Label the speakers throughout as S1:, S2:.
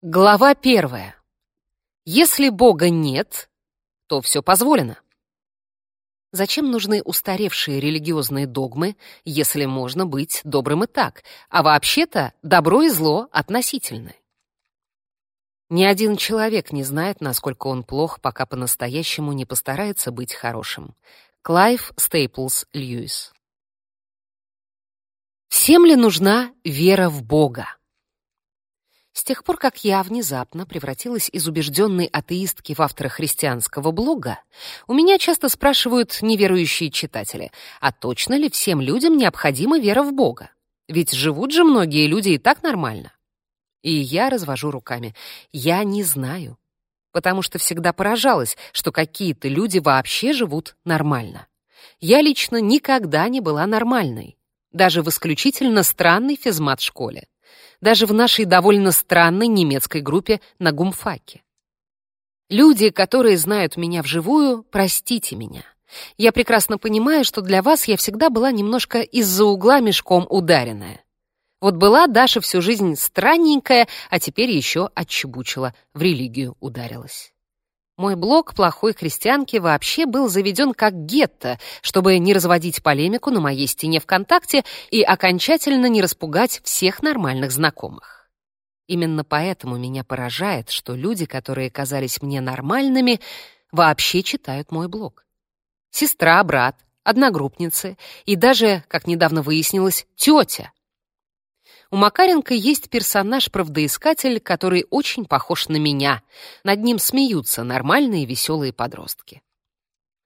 S1: Глава первая. Если Бога нет, то все позволено. Зачем нужны устаревшие религиозные догмы, если можно быть добрым и так, а вообще-то добро и зло относительны? Ни один человек не знает, насколько он плох, пока по-настоящему не постарается быть хорошим. Клайв Стейплс Льюис. Всем ли нужна вера в Бога? С тех пор, как я внезапно превратилась из убежденной атеистки в автора христианского блога, у меня часто спрашивают неверующие читатели, а точно ли всем людям необходима вера в Бога? Ведь живут же многие люди и так нормально. И я развожу руками. Я не знаю. Потому что всегда поражалась, что какие-то люди вообще живут нормально. Я лично никогда не была нормальной. Даже в исключительно странной физмат-школе даже в нашей довольно странной немецкой группе на гумфаке. Люди, которые знают меня вживую, простите меня. Я прекрасно понимаю, что для вас я всегда была немножко из-за угла мешком ударенная. Вот была Даша всю жизнь странненькая, а теперь еще отчебучила, в религию ударилась. Мой блог «Плохой христианки» вообще был заведен как гетто, чтобы не разводить полемику на моей стене ВКонтакте и окончательно не распугать всех нормальных знакомых. Именно поэтому меня поражает, что люди, которые казались мне нормальными, вообще читают мой блог. Сестра, брат, одногруппницы и даже, как недавно выяснилось, тетя — у Макаренко есть персонаж-правдоискатель, который очень похож на меня. Над ним смеются нормальные веселые подростки.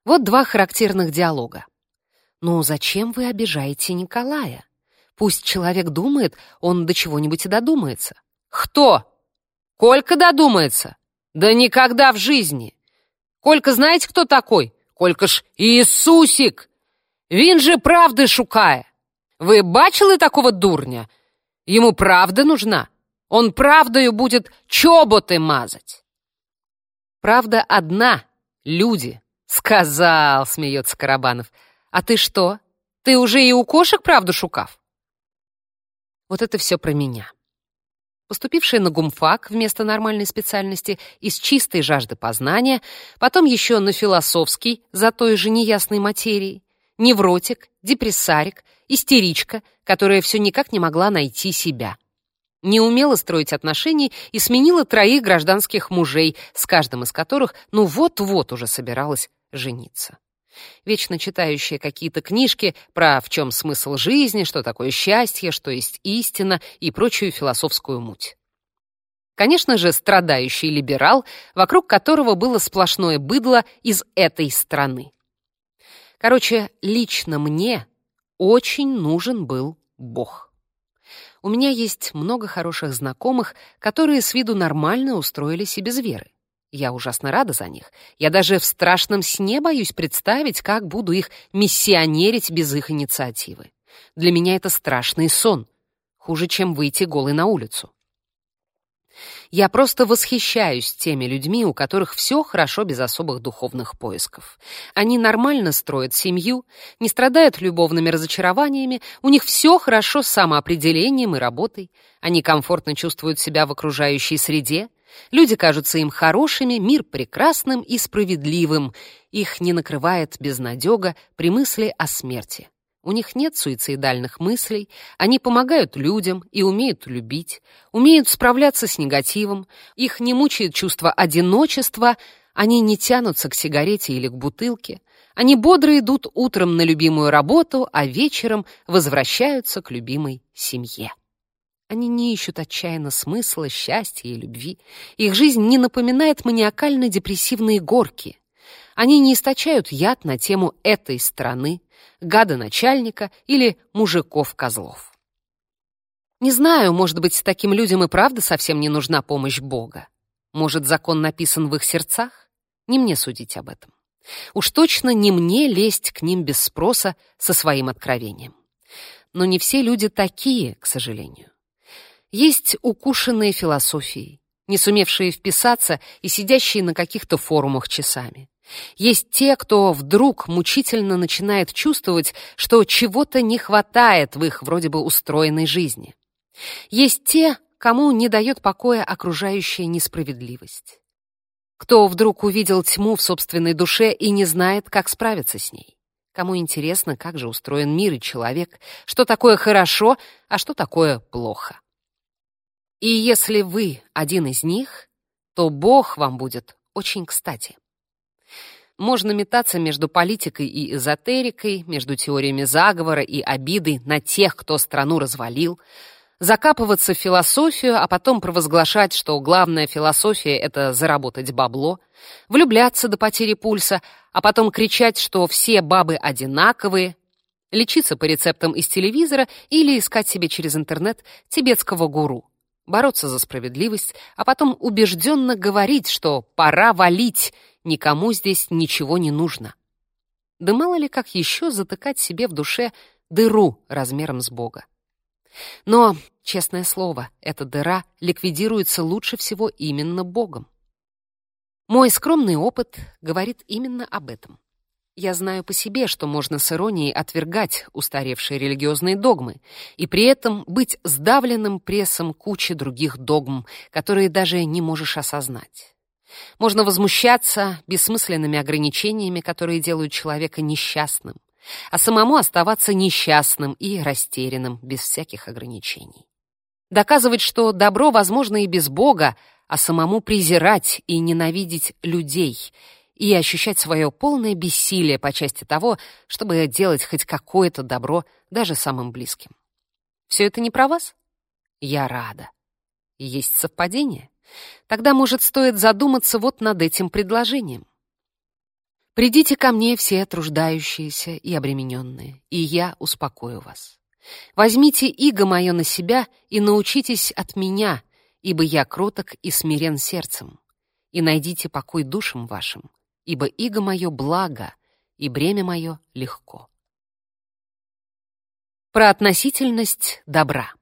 S1: Вот два характерных диалога. «Ну, зачем вы обижаете Николая? Пусть человек думает, он до чего-нибудь и додумается». «Кто? Колька додумается? Да никогда в жизни! Колька знаете, кто такой? Колька ж Иисусик! Він же правды шукає! Ви бачили такого дурня?» Ему правда нужна. Он правдою будет чоботы мазать. Правда одна — люди. Сказал, смеется Карабанов. А ты что? Ты уже и у кошек правду шукав? Вот это все про меня. Поступившая на гумфак вместо нормальной специальности из чистой жажды познания, потом еще на философский за той же неясной материей, невротик, депрессарик, истеричка, которая все никак не могла найти себя. Не умела строить отношений и сменила троих гражданских мужей, с каждым из которых ну вот-вот уже собиралась жениться. Вечно читающая какие-то книжки про в чем смысл жизни, что такое счастье, что есть истина и прочую философскую муть. Конечно же, страдающий либерал, вокруг которого было сплошное быдло из этой страны. Короче, лично мне очень нужен был Бог. У меня есть много хороших знакомых, которые с виду нормально устроились и без веры. Я ужасно рада за них. Я даже в страшном сне боюсь представить, как буду их миссионерить без их инициативы. Для меня это страшный сон. Хуже, чем выйти голой на улицу. Я просто восхищаюсь теми людьми, у которых все хорошо без особых духовных поисков. Они нормально строят семью, не страдают любовными разочарованиями, у них все хорошо с самоопределением и работой, они комфортно чувствуют себя в окружающей среде, люди кажутся им хорошими, мир прекрасным и справедливым, их не накрывает безнадега при мысли о смерти. У них нет суицидальных мыслей, они помогают людям и умеют любить, умеют справляться с негативом, их не мучает чувство одиночества, они не тянутся к сигарете или к бутылке, они бодро идут утром на любимую работу, а вечером возвращаются к любимой семье. Они не ищут отчаянно смысла, счастья и любви. Их жизнь не напоминает маниакально-депрессивные горки. Они не источают яд на тему этой страны, гада начальника или мужиков-козлов. Не знаю, может быть, таким людям и правда совсем не нужна помощь Бога. Может, закон написан в их сердцах? Не мне судить об этом. Уж точно не мне лезть к ним без спроса со своим откровением. Но не все люди такие, к сожалению. Есть укушенные философией, не сумевшие вписаться и сидящие на каких-то форумах часами. Есть те, кто вдруг мучительно начинает чувствовать, что чего-то не хватает в их вроде бы устроенной жизни. Есть те, кому не дает покоя окружающая несправедливость. Кто вдруг увидел тьму в собственной душе и не знает, как справиться с ней. Кому интересно, как же устроен мир и человек, что такое хорошо, а что такое плохо. И если вы один из них, то Бог вам будет очень кстати. Можно метаться между политикой и эзотерикой, между теориями заговора и обиды на тех, кто страну развалил, закапываться в философию, а потом провозглашать, что главная философия — это заработать бабло, влюбляться до потери пульса, а потом кричать, что все бабы одинаковые, лечиться по рецептам из телевизора или искать себе через интернет тибетского гуру бороться за справедливость, а потом убежденно говорить, что пора валить, никому здесь ничего не нужно. Да мало ли как еще затыкать себе в душе дыру размером с Бога. Но, честное слово, эта дыра ликвидируется лучше всего именно Богом. Мой скромный опыт говорит именно об этом. Я знаю по себе, что можно с иронией отвергать устаревшие религиозные догмы и при этом быть сдавленным прессом кучи других догм, которые даже не можешь осознать. Можно возмущаться бессмысленными ограничениями, которые делают человека несчастным, а самому оставаться несчастным и растерянным без всяких ограничений. Доказывать, что добро возможно и без Бога, а самому презирать и ненавидеть людей — и ощущать свое полное бессилие по части того, чтобы делать хоть какое-то добро даже самым близким. Все это не про вас? Я рада. Есть совпадение? Тогда, может, стоит задуматься вот над этим предложением. Придите ко мне все труждающиеся и обремененные, и я успокою вас. Возьмите иго мое на себя и научитесь от меня, ибо я кроток и смирен сердцем, и найдите покой душам вашим, ибо иго мое благо, и бремя мое легко. Про относительность добра.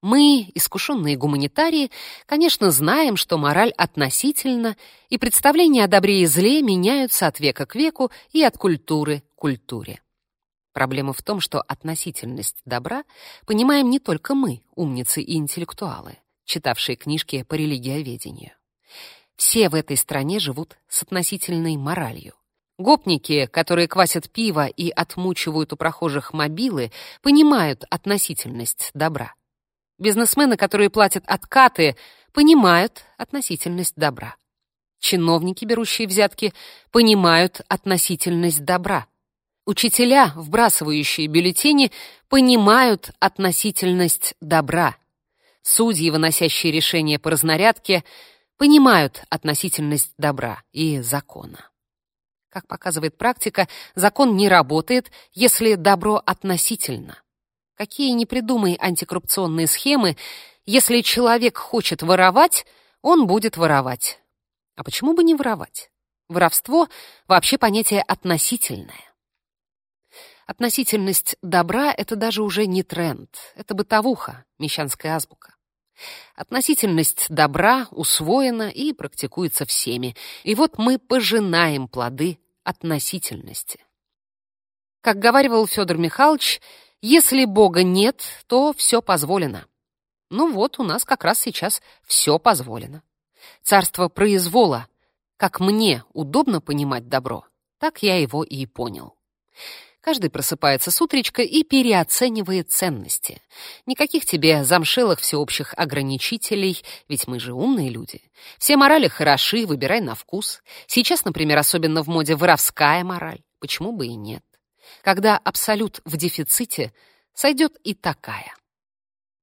S1: Мы, искушенные гуманитарии, конечно, знаем, что мораль относительна, и представления о добре и зле меняются от века к веку и от культуры к культуре. Проблема в том, что относительность добра понимаем не только мы, умницы и интеллектуалы, читавшие книжки по религиоведению. Все в этой стране живут с относительной моралью. Гопники, которые квасят пиво и отмучивают у прохожих мобилы, понимают относительность добра. Бизнесмены, которые платят откаты, понимают относительность добра. Чиновники, берущие взятки, понимают относительность добра. Учителя, вбрасывающие бюллетени, понимают относительность добра. Судьи, выносящие решения по разнарядке, понимают относительность добра и закона. Как показывает практика, закон не работает, если добро относительно. Какие ни придумай антикоррупционные схемы, если человек хочет воровать, он будет воровать. А почему бы не воровать? Воровство — вообще понятие относительное. Относительность добра — это даже уже не тренд, это бытовуха, мещанская азбука. Относительность добра усвоена и практикуется всеми. И вот мы пожинаем плоды относительности. Как говаривал Федор Михайлович, если Бога нет, то все позволено. Ну вот, у нас как раз сейчас все позволено. Царство произвола. Как мне удобно понимать добро, так я его и понял. Каждый просыпается с утречка и переоценивает ценности. Никаких тебе замшелых всеобщих ограничителей, ведь мы же умные люди. Все морали хороши, выбирай на вкус. Сейчас, например, особенно в моде воровская мораль. Почему бы и нет? Когда абсолют в дефиците, сойдет и такая.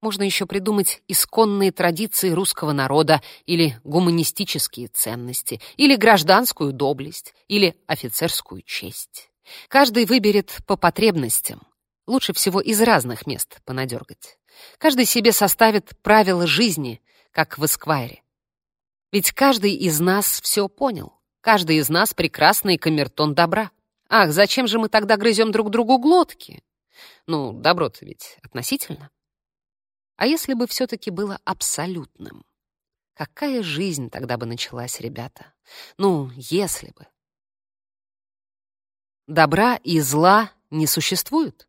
S1: Можно еще придумать исконные традиции русского народа или гуманистические ценности, или гражданскую доблесть, или офицерскую честь. Каждый выберет по потребностям. Лучше всего из разных мест понадергать. Каждый себе составит правила жизни, как в Эсквайре. Ведь каждый из нас все понял. Каждый из нас прекрасный камертон добра. Ах, зачем же мы тогда грызем друг другу глотки? Ну, добро-то ведь относительно. А если бы все-таки было абсолютным? Какая жизнь тогда бы началась, ребята? Ну, если бы. Добра и зла не существует.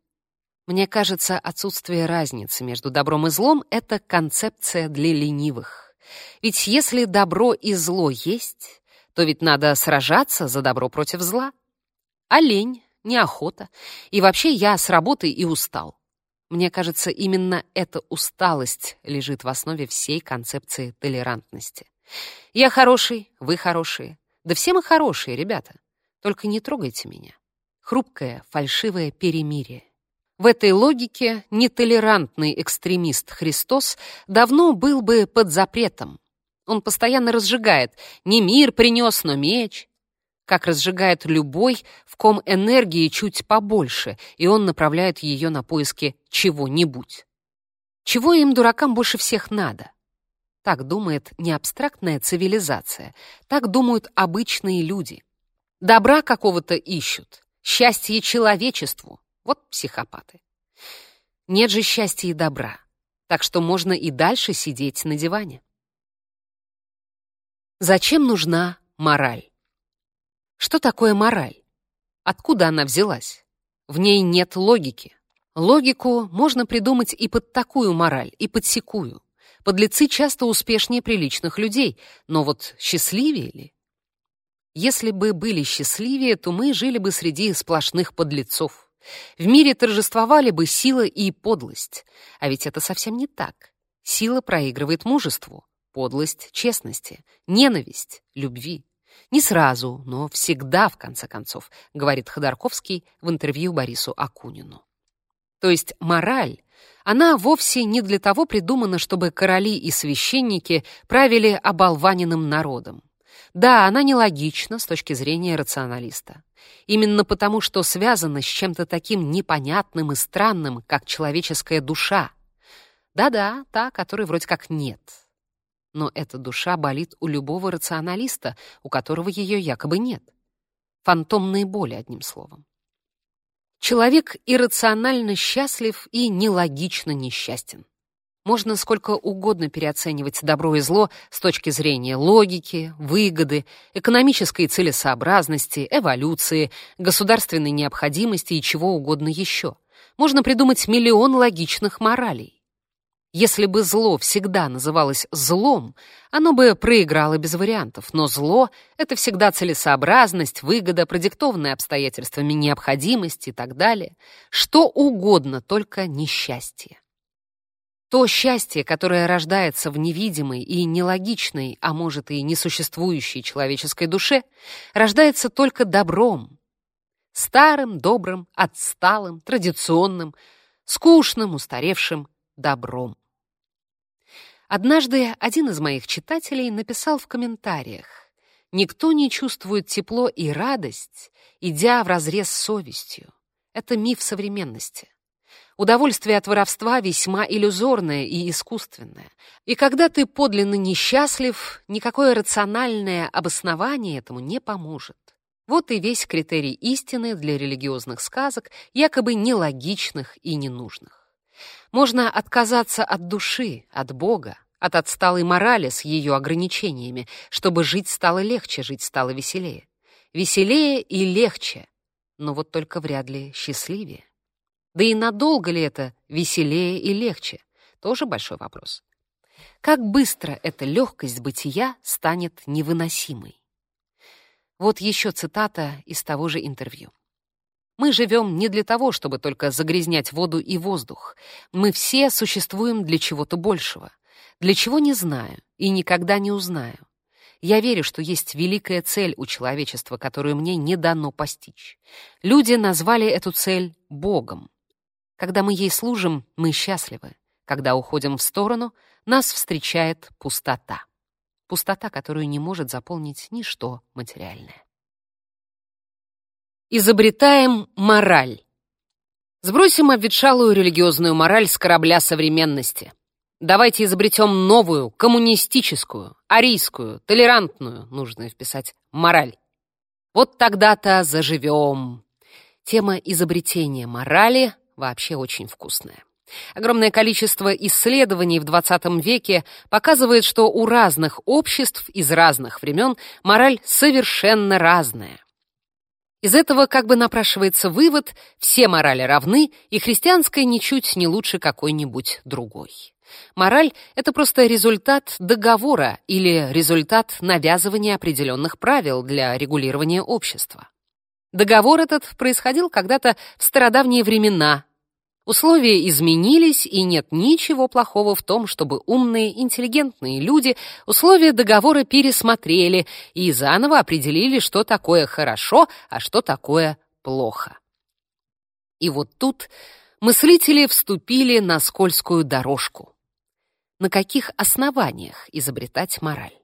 S1: Мне кажется, отсутствие разницы между добром и злом — это концепция для ленивых. Ведь если добро и зло есть, то ведь надо сражаться за добро против зла. А лень, неохота. И вообще я с работы и устал. Мне кажется, именно эта усталость лежит в основе всей концепции толерантности. Я хороший, вы хорошие. Да все мы хорошие, ребята. Только не трогайте меня. Хрупкое, фальшивое перемирие. В этой логике нетолерантный экстремист Христос давно был бы под запретом. Он постоянно разжигает «не мир принес, но меч», как разжигает любой, в ком энергии чуть побольше, и он направляет ее на поиски чего-нибудь. Чего им, дуракам, больше всех надо? Так думает не абстрактная цивилизация, так думают обычные люди. Добра какого-то ищут, счастье человечеству, вот психопаты. Нет же счастья и добра, так что можно и дальше сидеть на диване. Зачем нужна мораль? Что такое мораль? Откуда она взялась? В ней нет логики. Логику можно придумать и под такую мораль, и под секую. Подлецы часто успешнее приличных людей, но вот счастливее ли? Если бы были счастливее, то мы жили бы среди сплошных подлецов. В мире торжествовали бы сила и подлость. А ведь это совсем не так. Сила проигрывает мужеству, подлость — честности, ненависть — любви. Не сразу, но всегда, в конце концов, говорит Ходорковский в интервью Борису Акунину. То есть мораль, она вовсе не для того придумана, чтобы короли и священники правили оболваненным народом. Да, она нелогична с точки зрения рационалиста. Именно потому, что связана с чем-то таким непонятным и странным, как человеческая душа. Да-да, та, которой вроде как нет. Но эта душа болит у любого рационалиста, у которого ее якобы нет. Фантомные боли, одним словом. Человек иррационально счастлив и нелогично несчастен. Можно сколько угодно переоценивать добро и зло с точки зрения логики, выгоды, экономической целесообразности, эволюции, государственной необходимости и чего угодно еще. Можно придумать миллион логичных моралей. Если бы зло всегда называлось злом, оно бы проиграло без вариантов, но зло — это всегда целесообразность, выгода, продиктованная обстоятельствами необходимости и так далее. Что угодно, только несчастье. То счастье, которое рождается в невидимой и нелогичной, а может и несуществующей человеческой душе, рождается только добром. Старым, добрым, отсталым, традиционным, скучным, устаревшим добром. Однажды один из моих читателей написал в комментариях «Никто не чувствует тепло и радость, идя вразрез с совестью. Это миф современности. Удовольствие от воровства весьма иллюзорное и искусственное. И когда ты подлинно несчастлив, никакое рациональное обоснование этому не поможет. Вот и весь критерий истины для религиозных сказок, якобы нелогичных и ненужных. Можно отказаться от души, от Бога, от отсталой морали с ее ограничениями, чтобы жить стало легче, жить стало веселее. Веселее и легче, но вот только вряд ли счастливее. Да и надолго ли это веселее и легче? Тоже большой вопрос. Как быстро эта легкость бытия станет невыносимой? Вот еще цитата из того же интервью. Мы живем не для того, чтобы только загрязнять воду и воздух. Мы все существуем для чего-то большего. Для чего не знаю и никогда не узнаю. Я верю, что есть великая цель у человечества, которую мне не дано постичь. Люди назвали эту цель Богом. Когда мы ей служим, мы счастливы. Когда уходим в сторону, нас встречает пустота. Пустота, которую не может заполнить ничто материальное. Изобретаем мораль. Сбросим обветшалую религиозную мораль с корабля современности. Давайте изобретем новую, коммунистическую, арийскую, толерантную, нужно вписать, мораль. Вот тогда-то заживем. Тема изобретения морали вообще очень вкусная. Огромное количество исследований в 20 веке показывает, что у разных обществ из разных времен мораль совершенно разная. Из этого как бы напрашивается вывод, все морали равны, и христианская ничуть не лучше какой-нибудь другой. Мораль — это просто результат договора или результат навязывания определенных правил для регулирования общества. Договор этот происходил когда-то в стародавние времена. Условия изменились, и нет ничего плохого в том, чтобы умные, интеллигентные люди условия договора пересмотрели и заново определили, что такое хорошо, а что такое плохо. И вот тут мыслители вступили на скользкую дорожку на каких основаниях изобретать мораль.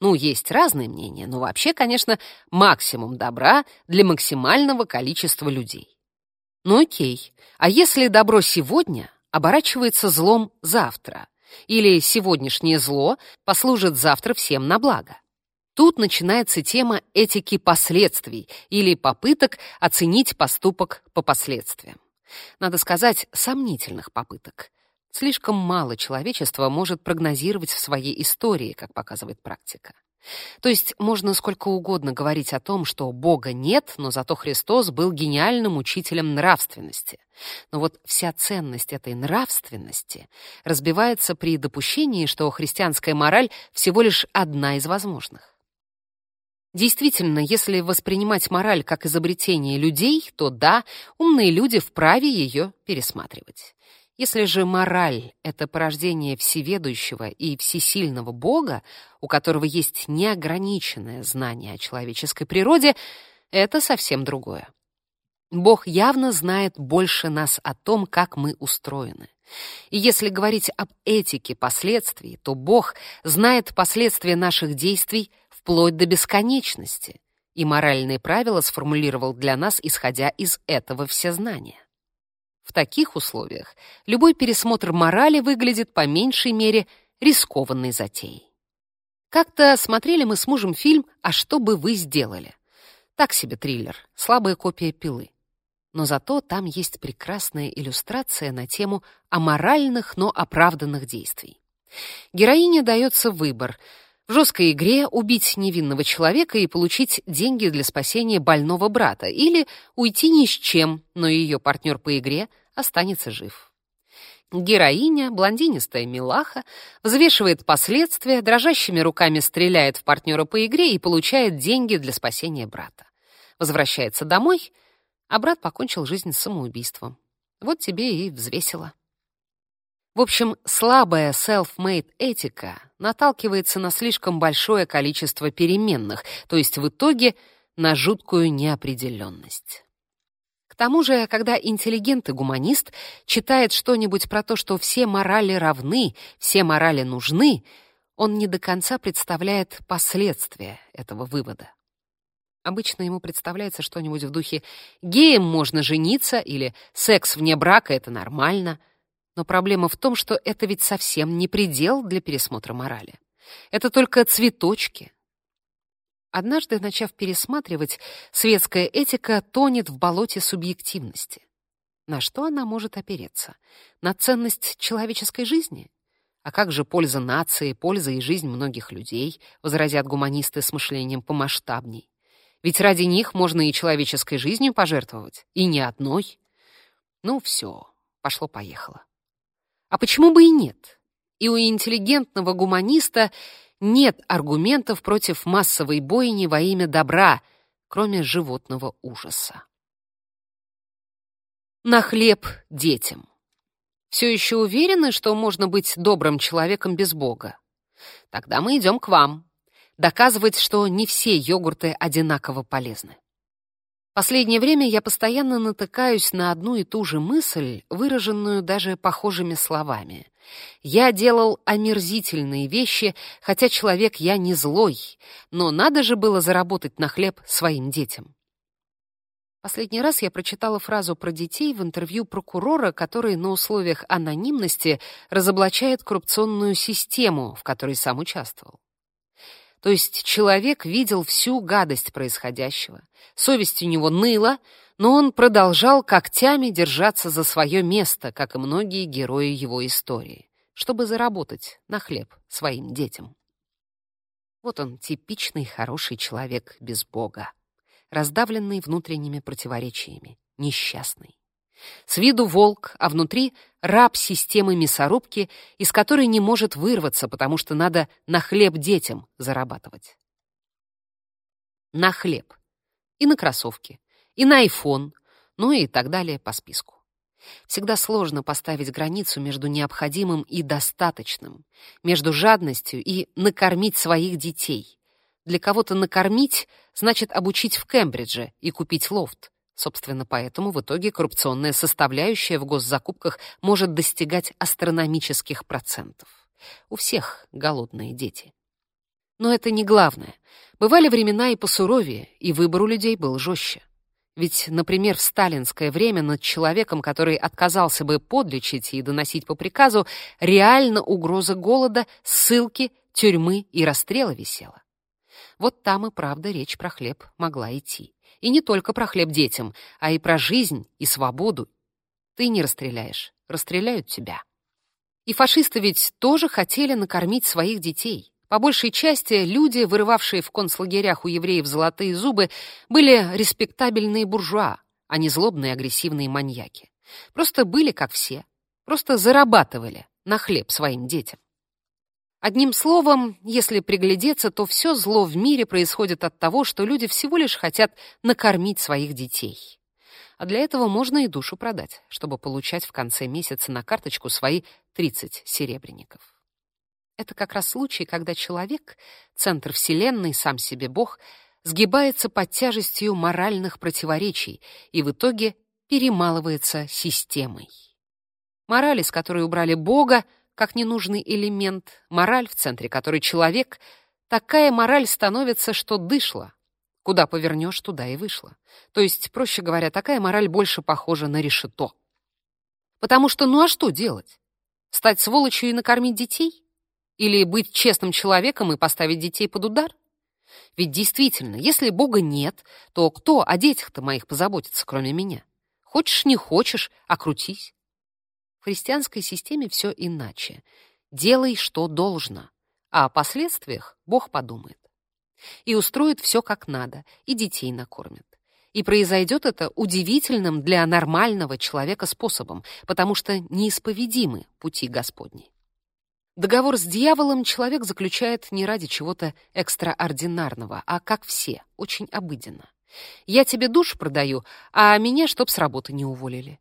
S1: Ну, есть разные мнения, но вообще, конечно, максимум добра для максимального количества людей. Ну окей, а если добро сегодня оборачивается злом завтра, или сегодняшнее зло послужит завтра всем на благо? Тут начинается тема этики последствий или попыток оценить поступок по последствиям. Надо сказать, сомнительных попыток. Слишком мало человечества может прогнозировать в своей истории, как показывает практика. То есть можно сколько угодно говорить о том, что Бога нет, но зато Христос был гениальным учителем нравственности. Но вот вся ценность этой нравственности разбивается при допущении, что христианская мораль всего лишь одна из возможных. Действительно, если воспринимать мораль как изобретение людей, то да, умные люди вправе ее пересматривать. Если же мораль — это порождение всеведущего и всесильного Бога, у которого есть неограниченное знание о человеческой природе, это совсем другое. Бог явно знает больше нас о том, как мы устроены. И если говорить об этике последствий, то Бог знает последствия наших действий вплоть до бесконечности, и моральные правила сформулировал для нас, исходя из этого всезнания. В таких условиях любой пересмотр морали выглядит по меньшей мере рискованной затеей. Как-то смотрели мы с мужем фильм «А что бы вы сделали?» Так себе триллер, слабая копия пилы. Но зато там есть прекрасная иллюстрация на тему аморальных, но оправданных действий. Героине дается выбор — в жесткой игре убить невинного человека и получить деньги для спасения больного брата, или уйти ни с чем, но ее партнер по игре останется жив. Героиня, блондинистая милаха, взвешивает последствия, дрожащими руками стреляет в партнера по игре и получает деньги для спасения брата. Возвращается домой, а брат покончил жизнь самоубийством. Вот тебе и взвесило. В общем, слабая self-made этика наталкивается на слишком большое количество переменных, то есть в итоге на жуткую неопределенность. К тому же, когда интеллигент и гуманист читает что-нибудь про то, что все морали равны, все морали нужны, он не до конца представляет последствия этого вывода. Обычно ему представляется что-нибудь в духе «геям можно жениться» или «секс вне брака — это нормально», но проблема в том, что это ведь совсем не предел для пересмотра морали. Это только цветочки. Однажды, начав пересматривать, светская этика тонет в болоте субъективности. На что она может опереться? На ценность человеческой жизни? А как же польза нации, польза и жизнь многих людей, возразят гуманисты с мышлением помасштабней. Ведь ради них можно и человеческой жизнью пожертвовать, и не одной. Ну все, пошло-поехало. А почему бы и нет? И у интеллигентного гуманиста нет аргументов против массовой бойни во имя добра, кроме животного ужаса. На хлеб детям. Все еще уверены, что можно быть добрым человеком без Бога? Тогда мы идем к вам. Доказывать, что не все йогурты одинаково полезны. Последнее время я постоянно натыкаюсь на одну и ту же мысль, выраженную даже похожими словами. Я делал омерзительные вещи, хотя человек я не злой, но надо же было заработать на хлеб своим детям. Последний раз я прочитала фразу про детей в интервью прокурора, который на условиях анонимности разоблачает коррупционную систему, в которой сам участвовал. То есть человек видел всю гадость происходящего. Совесть у него ныла, но он продолжал когтями держаться за свое место, как и многие герои его истории, чтобы заработать на хлеб своим детям. Вот он, типичный хороший человек без Бога. раздавленный внутренними противоречиями, несчастный. С виду волк, а внутри раб системы мясорубки, из которой не может вырваться, потому что надо на хлеб детям зарабатывать. На хлеб. И на кроссовки. И на iPhone. Ну и так далее по списку. Всегда сложно поставить границу между необходимым и достаточным, между жадностью и накормить своих детей. Для кого-то накормить значит обучить в Кембридже и купить лофт. Собственно, поэтому в итоге коррупционная составляющая в госзакупках может достигать астрономических процентов. У всех голодные дети. Но это не главное. Бывали времена и посуровее, и выбор у людей был жестче. Ведь, например, в сталинское время над человеком, который отказался бы подлечить и доносить по приказу, реально угроза голода, ссылки, тюрьмы и расстрела висела. Вот там и правда речь про хлеб могла идти. И не только про хлеб детям, а и про жизнь и свободу. Ты не расстреляешь, расстреляют тебя. И фашисты ведь тоже хотели накормить своих детей. По большей части люди, вырывавшие в концлагерях у евреев золотые зубы, были респектабельные буржуа, а не злобные агрессивные маньяки. Просто были как все. Просто зарабатывали на хлеб своим детям. Одним словом, если приглядеться, то все зло в мире происходит от того, что люди всего лишь хотят накормить своих детей. А для этого можно и душу продать, чтобы получать в конце месяца на карточку свои 30 серебряников. Это как раз случай, когда человек, центр Вселенной, сам себе Бог, сгибается под тяжестью моральных противоречий и в итоге перемалывается системой. Мораль, из которой убрали Бога, как ненужный элемент, мораль, в центре которой человек, такая мораль становится, что дышла. Куда повернешь, туда и вышла. То есть, проще говоря, такая мораль больше похожа на решето. Потому что ну а что делать? Стать сволочью и накормить детей? Или быть честным человеком и поставить детей под удар? Ведь действительно, если Бога нет, то кто о детях-то моих позаботится, кроме меня? Хочешь, не хочешь, окрутись. В христианской системе все иначе. Делай, что должно, а о последствиях Бог подумает. И устроит все как надо, и детей накормит. И произойдет это удивительным для нормального человека способом, потому что неисповедимы пути Господни. Договор с дьяволом человек заключает не ради чего-то экстраординарного, а как все, очень обыденно. Я тебе душ продаю, а меня чтоб с работы не уволили.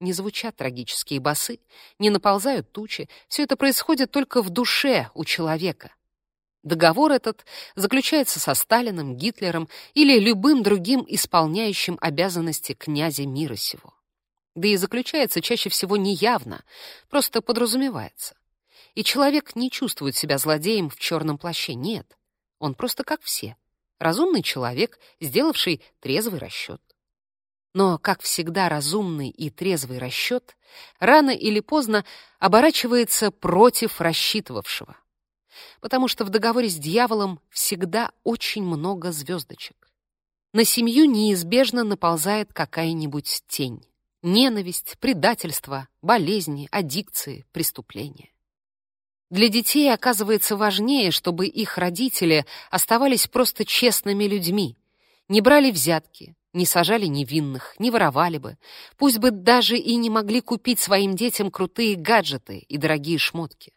S1: Не звучат трагические басы, не наползают тучи, все это происходит только в душе у человека. Договор этот заключается со Сталиным, Гитлером или любым другим исполняющим обязанности князя мира сего. Да и заключается чаще всего неявно, просто подразумевается. И человек не чувствует себя злодеем в черном плаще, нет. Он просто как все. Разумный человек, сделавший трезвый расчет. Но, как всегда, разумный и трезвый расчет рано или поздно оборачивается против рассчитывавшего. Потому что в договоре с дьяволом всегда очень много звездочек. На семью неизбежно наползает какая-нибудь тень. Ненависть, предательство, болезни, аддикции, преступления. Для детей оказывается важнее, чтобы их родители оставались просто честными людьми, не брали взятки, не сажали невинных, не воровали бы, пусть бы даже и не могли купить своим детям крутые гаджеты и дорогие шмотки.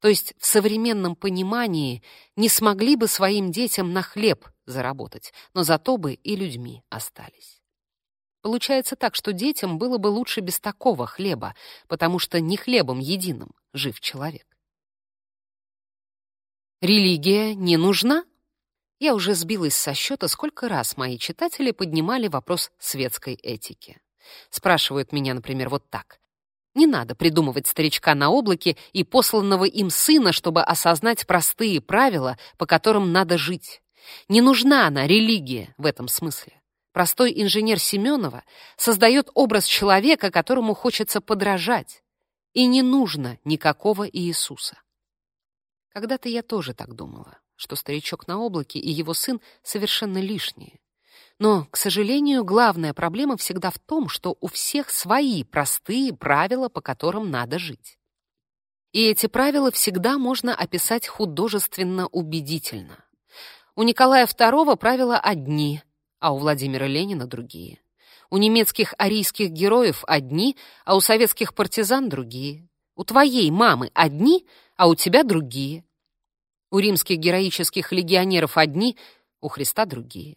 S1: То есть в современном понимании не смогли бы своим детям на хлеб заработать, но зато бы и людьми остались. Получается так, что детям было бы лучше без такого хлеба, потому что не хлебом единым жив человек. Религия не нужна? Я уже сбилась со счета, сколько раз мои читатели поднимали вопрос светской этики. Спрашивают меня, например, вот так. Не надо придумывать старичка на облаке и посланного им сына, чтобы осознать простые правила, по которым надо жить. Не нужна она, религия, в этом смысле. Простой инженер Семенова создает образ человека, которому хочется подражать. И не нужно никакого Иисуса. Когда-то я тоже так думала, что старичок на облаке и его сын совершенно лишние. Но, к сожалению, главная проблема всегда в том, что у всех свои простые правила, по которым надо жить. И эти правила всегда можно описать художественно убедительно. У Николая II правила одни, а у Владимира Ленина другие. У немецких арийских героев одни, а у советских партизан другие. У твоей мамы одни, а у тебя другие. У римских героических легионеров одни, у Христа другие.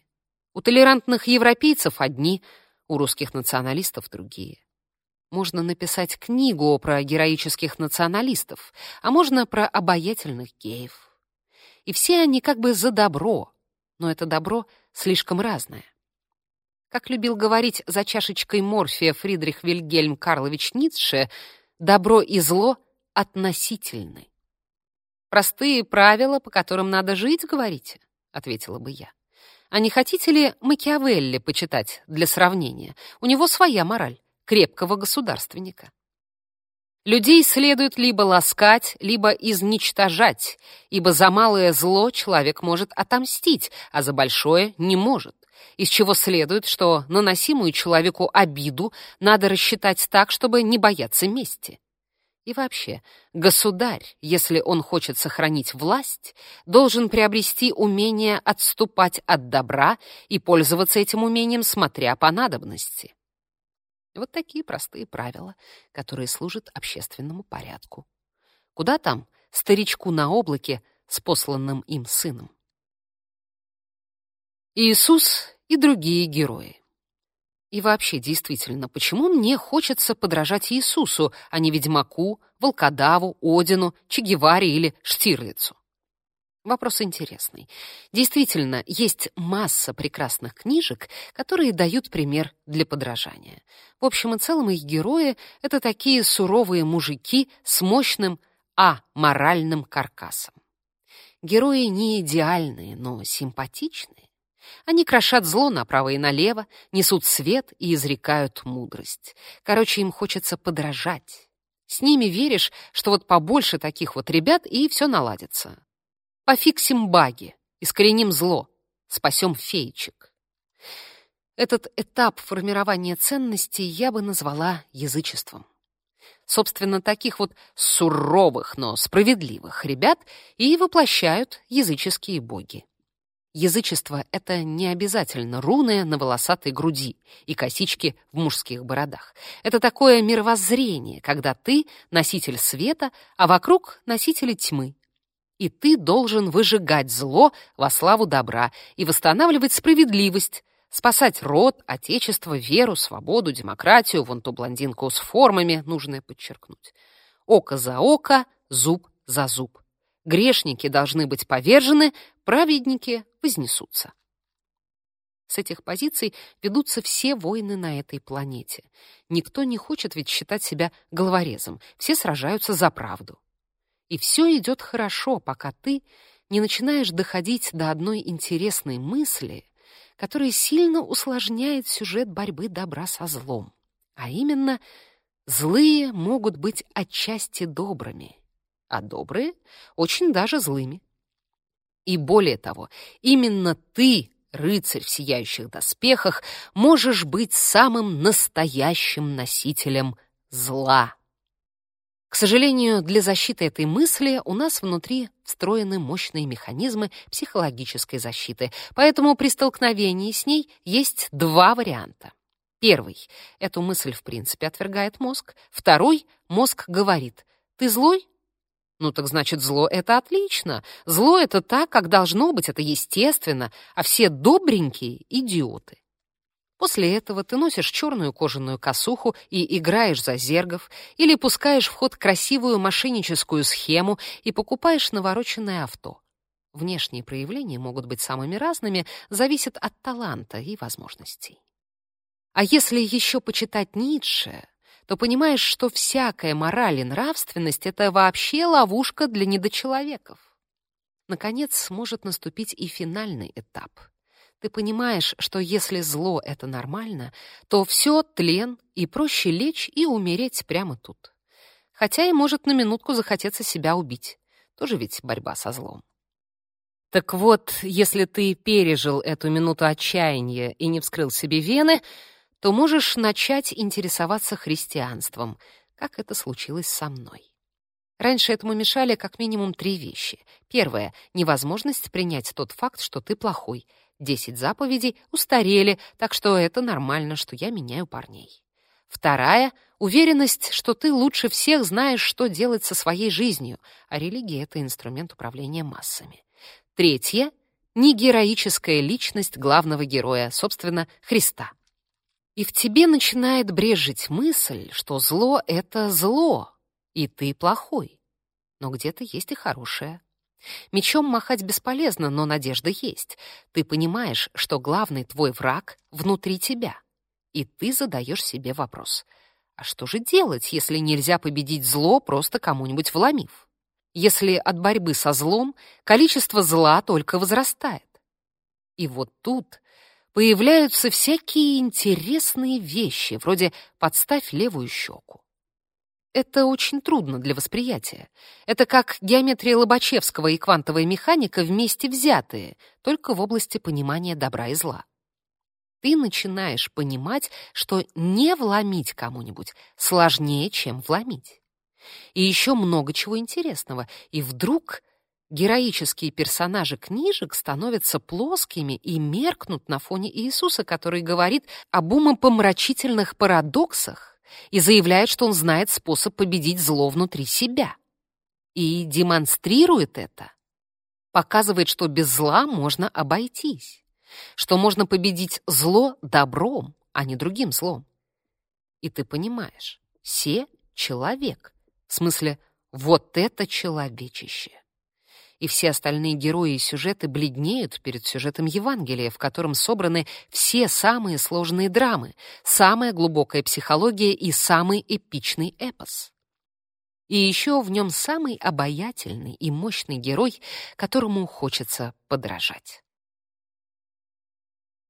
S1: У толерантных европейцев одни, у русских националистов другие. Можно написать книгу про героических националистов, а можно про обаятельных геев. И все они как бы за добро, но это добро слишком разное. Как любил говорить за чашечкой морфия Фридрих Вильгельм Карлович Ницше, добро и зло относительны. «Простые правила, по которым надо жить, говорите?» — ответила бы я. «А не хотите ли Макиавелли почитать для сравнения? У него своя мораль крепкого государственника». Людей следует либо ласкать, либо изничтожать, ибо за малое зло человек может отомстить, а за большое не может из чего следует, что наносимую человеку обиду надо рассчитать так, чтобы не бояться мести. И вообще, государь, если он хочет сохранить власть, должен приобрести умение отступать от добра и пользоваться этим умением, смотря по надобности. Вот такие простые правила, которые служат общественному порядку. Куда там старичку на облаке с посланным им сыном? Иисус и другие герои. И вообще, действительно, почему мне хочется подражать Иисусу, а не Ведьмаку, Волкодаву, Одину, Че Геваре или Штирлицу? Вопрос интересный. Действительно, есть масса прекрасных книжек, которые дают пример для подражания. В общем и целом их герои — это такие суровые мужики с мощным а-моральным каркасом. Герои не идеальные, но симпатичные. Они крошат зло направо и налево, несут свет и изрекают мудрость. Короче, им хочется подражать. С ними веришь, что вот побольше таких вот ребят, и все наладится. Пофиксим баги, искореним зло, спасем феечек. Этот этап формирования ценностей я бы назвала язычеством. Собственно, таких вот суровых, но справедливых ребят и воплощают языческие боги. Язычество — это не обязательно руны на волосатой груди и косички в мужских бородах. Это такое мировоззрение, когда ты — носитель света, а вокруг — носители тьмы. И ты должен выжигать зло во славу добра и восстанавливать справедливость, спасать род, отечество, веру, свободу, демократию, вон ту блондинку с формами, нужно подчеркнуть. Око за око, зуб за зуб. Грешники должны быть повержены, праведники вознесутся. С этих позиций ведутся все войны на этой планете. Никто не хочет ведь считать себя головорезом, все сражаются за правду. И все идет хорошо, пока ты не начинаешь доходить до одной интересной мысли, которая сильно усложняет сюжет борьбы добра со злом. А именно, злые могут быть отчасти добрыми, а добрые — очень даже злыми. И более того, именно ты, рыцарь в сияющих доспехах, можешь быть самым настоящим носителем зла. К сожалению, для защиты этой мысли у нас внутри встроены мощные механизмы психологической защиты, поэтому при столкновении с ней есть два варианта. Первый — эту мысль в принципе отвергает мозг. Второй — мозг говорит «ты злой? Ну так значит, зло — это отлично. Зло — это так, как должно быть, это естественно, а все добренькие — идиоты. После этого ты носишь черную кожаную косуху и играешь за зергов, или пускаешь в ход красивую мошенническую схему и покупаешь навороченное авто. Внешние проявления могут быть самыми разными, зависят от таланта и возможностей. А если еще почитать Ницше, то понимаешь, что всякая мораль и нравственность — это вообще ловушка для недочеловеков. Наконец, может наступить и финальный этап. Ты понимаешь, что если зло — это нормально, то все тлен, и проще лечь и умереть прямо тут. Хотя и может на минутку захотеться себя убить. Тоже ведь борьба со злом. Так вот, если ты пережил эту минуту отчаяния и не вскрыл себе вены — то можешь начать интересоваться христианством, как это случилось со мной. Раньше этому мешали как минимум три вещи. Первое — невозможность принять тот факт, что ты плохой. Десять заповедей устарели, так что это нормально, что я меняю парней. Вторая — уверенность, что ты лучше всех знаешь, что делать со своей жизнью, а религия — это инструмент управления массами. Третье — негероическая личность главного героя, собственно, Христа. И в тебе начинает брежить мысль, что зло — это зло, и ты плохой. Но где-то есть и хорошее. Мечом махать бесполезно, но надежда есть. Ты понимаешь, что главный твой враг внутри тебя. И ты задаешь себе вопрос. А что же делать, если нельзя победить зло, просто кому-нибудь вломив? Если от борьбы со злом количество зла только возрастает. И вот тут появляются всякие интересные вещи, вроде «подставь левую щеку». Это очень трудно для восприятия. Это как геометрия Лобачевского и квантовая механика вместе взятые, только в области понимания добра и зла. Ты начинаешь понимать, что не вломить кому-нибудь сложнее, чем вломить. И еще много чего интересного. И вдруг героические персонажи книжек становятся плоскими и меркнут на фоне Иисуса, который говорит об умопомрачительных парадоксах, и заявляет, что он знает способ победить зло внутри себя. И демонстрирует это. Показывает, что без зла можно обойтись, что можно победить зло добром, а не другим злом. И ты понимаешь, все человек, в смысле, вот это человечище и все остальные герои и сюжеты бледнеют перед сюжетом Евангелия, в котором собраны все самые сложные драмы, самая глубокая психология и самый эпичный эпос. И еще в нем самый обаятельный и мощный герой, которому хочется подражать.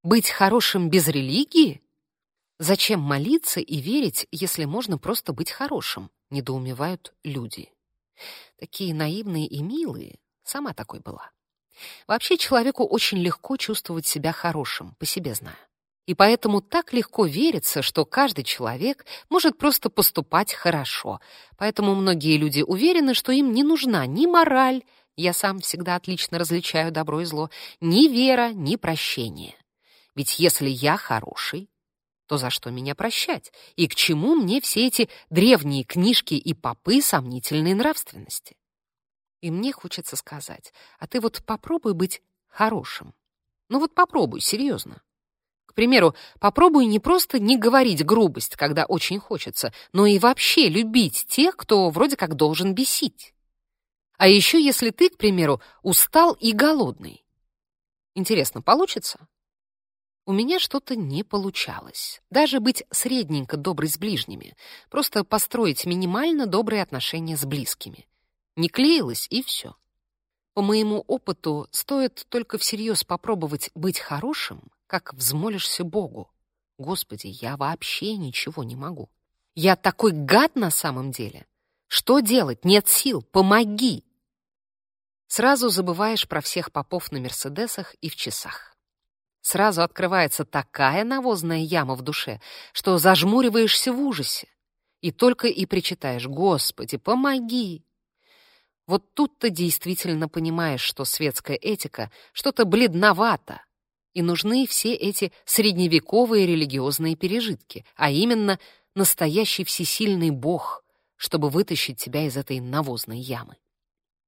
S1: Быть хорошим без религии? Зачем молиться и верить, если можно просто быть хорошим? Недоумевают люди. Такие наивные и милые, Сама такой была. Вообще человеку очень легко чувствовать себя хорошим, по себе знаю. И поэтому так легко верится, что каждый человек может просто поступать хорошо. Поэтому многие люди уверены, что им не нужна ни мораль, я сам всегда отлично различаю добро и зло, ни вера, ни прощение. Ведь если я хороший, то за что меня прощать? И к чему мне все эти древние книжки и попы сомнительной нравственности? И мне хочется сказать, а ты вот попробуй быть хорошим. Ну вот попробуй, серьезно. К примеру, попробуй не просто не говорить грубость, когда очень хочется, но и вообще любить тех, кто вроде как должен бесить. А еще если ты, к примеру, устал и голодный. Интересно, получится? У меня что-то не получалось. Даже быть средненько доброй с ближними. Просто построить минимально добрые отношения с близкими. Не клеилось, и все. По моему опыту, стоит только всерьез попробовать быть хорошим, как взмолишься Богу. Господи, я вообще ничего не могу. Я такой гад на самом деле. Что делать? Нет сил. Помоги. Сразу забываешь про всех попов на Мерседесах и в часах. Сразу открывается такая навозная яма в душе, что зажмуриваешься в ужасе. И только и причитаешь «Господи, помоги!» Вот тут-то действительно понимаешь, что светская этика что-то бледновато, и нужны все эти средневековые религиозные пережитки, а именно настоящий всесильный Бог, чтобы вытащить тебя из этой навозной ямы.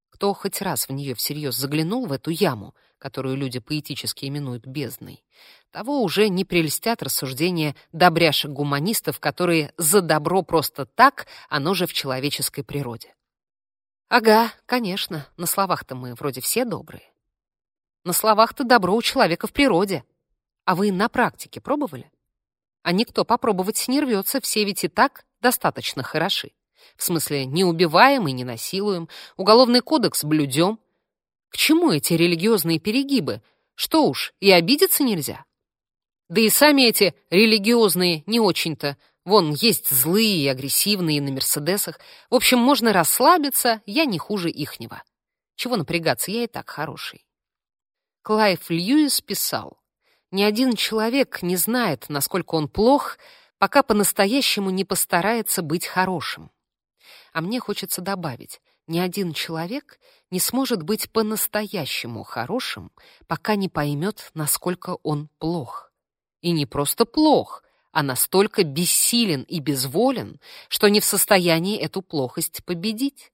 S1: Кто хоть раз в нее всерьез заглянул в эту яму, которую люди поэтически именуют бездной, того уже не прельстят рассуждения добряшек-гуманистов, которые за добро просто так, оно же в человеческой природе. Ага, конечно, на словах-то мы вроде все добрые. На словах-то добро у человека в природе. А вы на практике пробовали? А никто попробовать не рвется, все ведь и так достаточно хороши. В смысле, не убиваем и не насилуем, уголовный кодекс блюдем. К чему эти религиозные перегибы? Что уж, и обидеться нельзя. Да и сами эти религиозные не очень-то Вон, есть злые и агрессивные на Мерседесах. В общем, можно расслабиться, я не хуже ихнего. Чего напрягаться, я и так хороший. Клайв Льюис писал, «Ни один человек не знает, насколько он плох, пока по-настоящему не постарается быть хорошим». А мне хочется добавить, ни один человек не сможет быть по-настоящему хорошим, пока не поймет, насколько он плох. И не просто плох, а настолько бессилен и безволен, что не в состоянии эту плохость победить.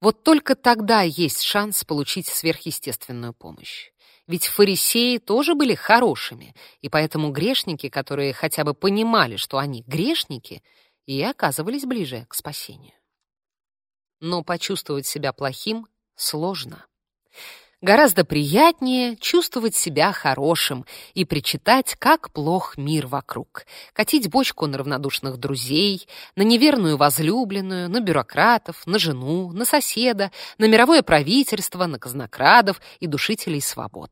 S1: Вот только тогда есть шанс получить сверхъестественную помощь. Ведь фарисеи тоже были хорошими, и поэтому грешники, которые хотя бы понимали, что они грешники, и оказывались ближе к спасению. Но почувствовать себя плохим сложно. Гораздо приятнее чувствовать себя хорошим и причитать, как плох мир вокруг, катить бочку на равнодушных друзей, на неверную возлюбленную, на бюрократов, на жену, на соседа, на мировое правительство, на казнокрадов и душителей свобод.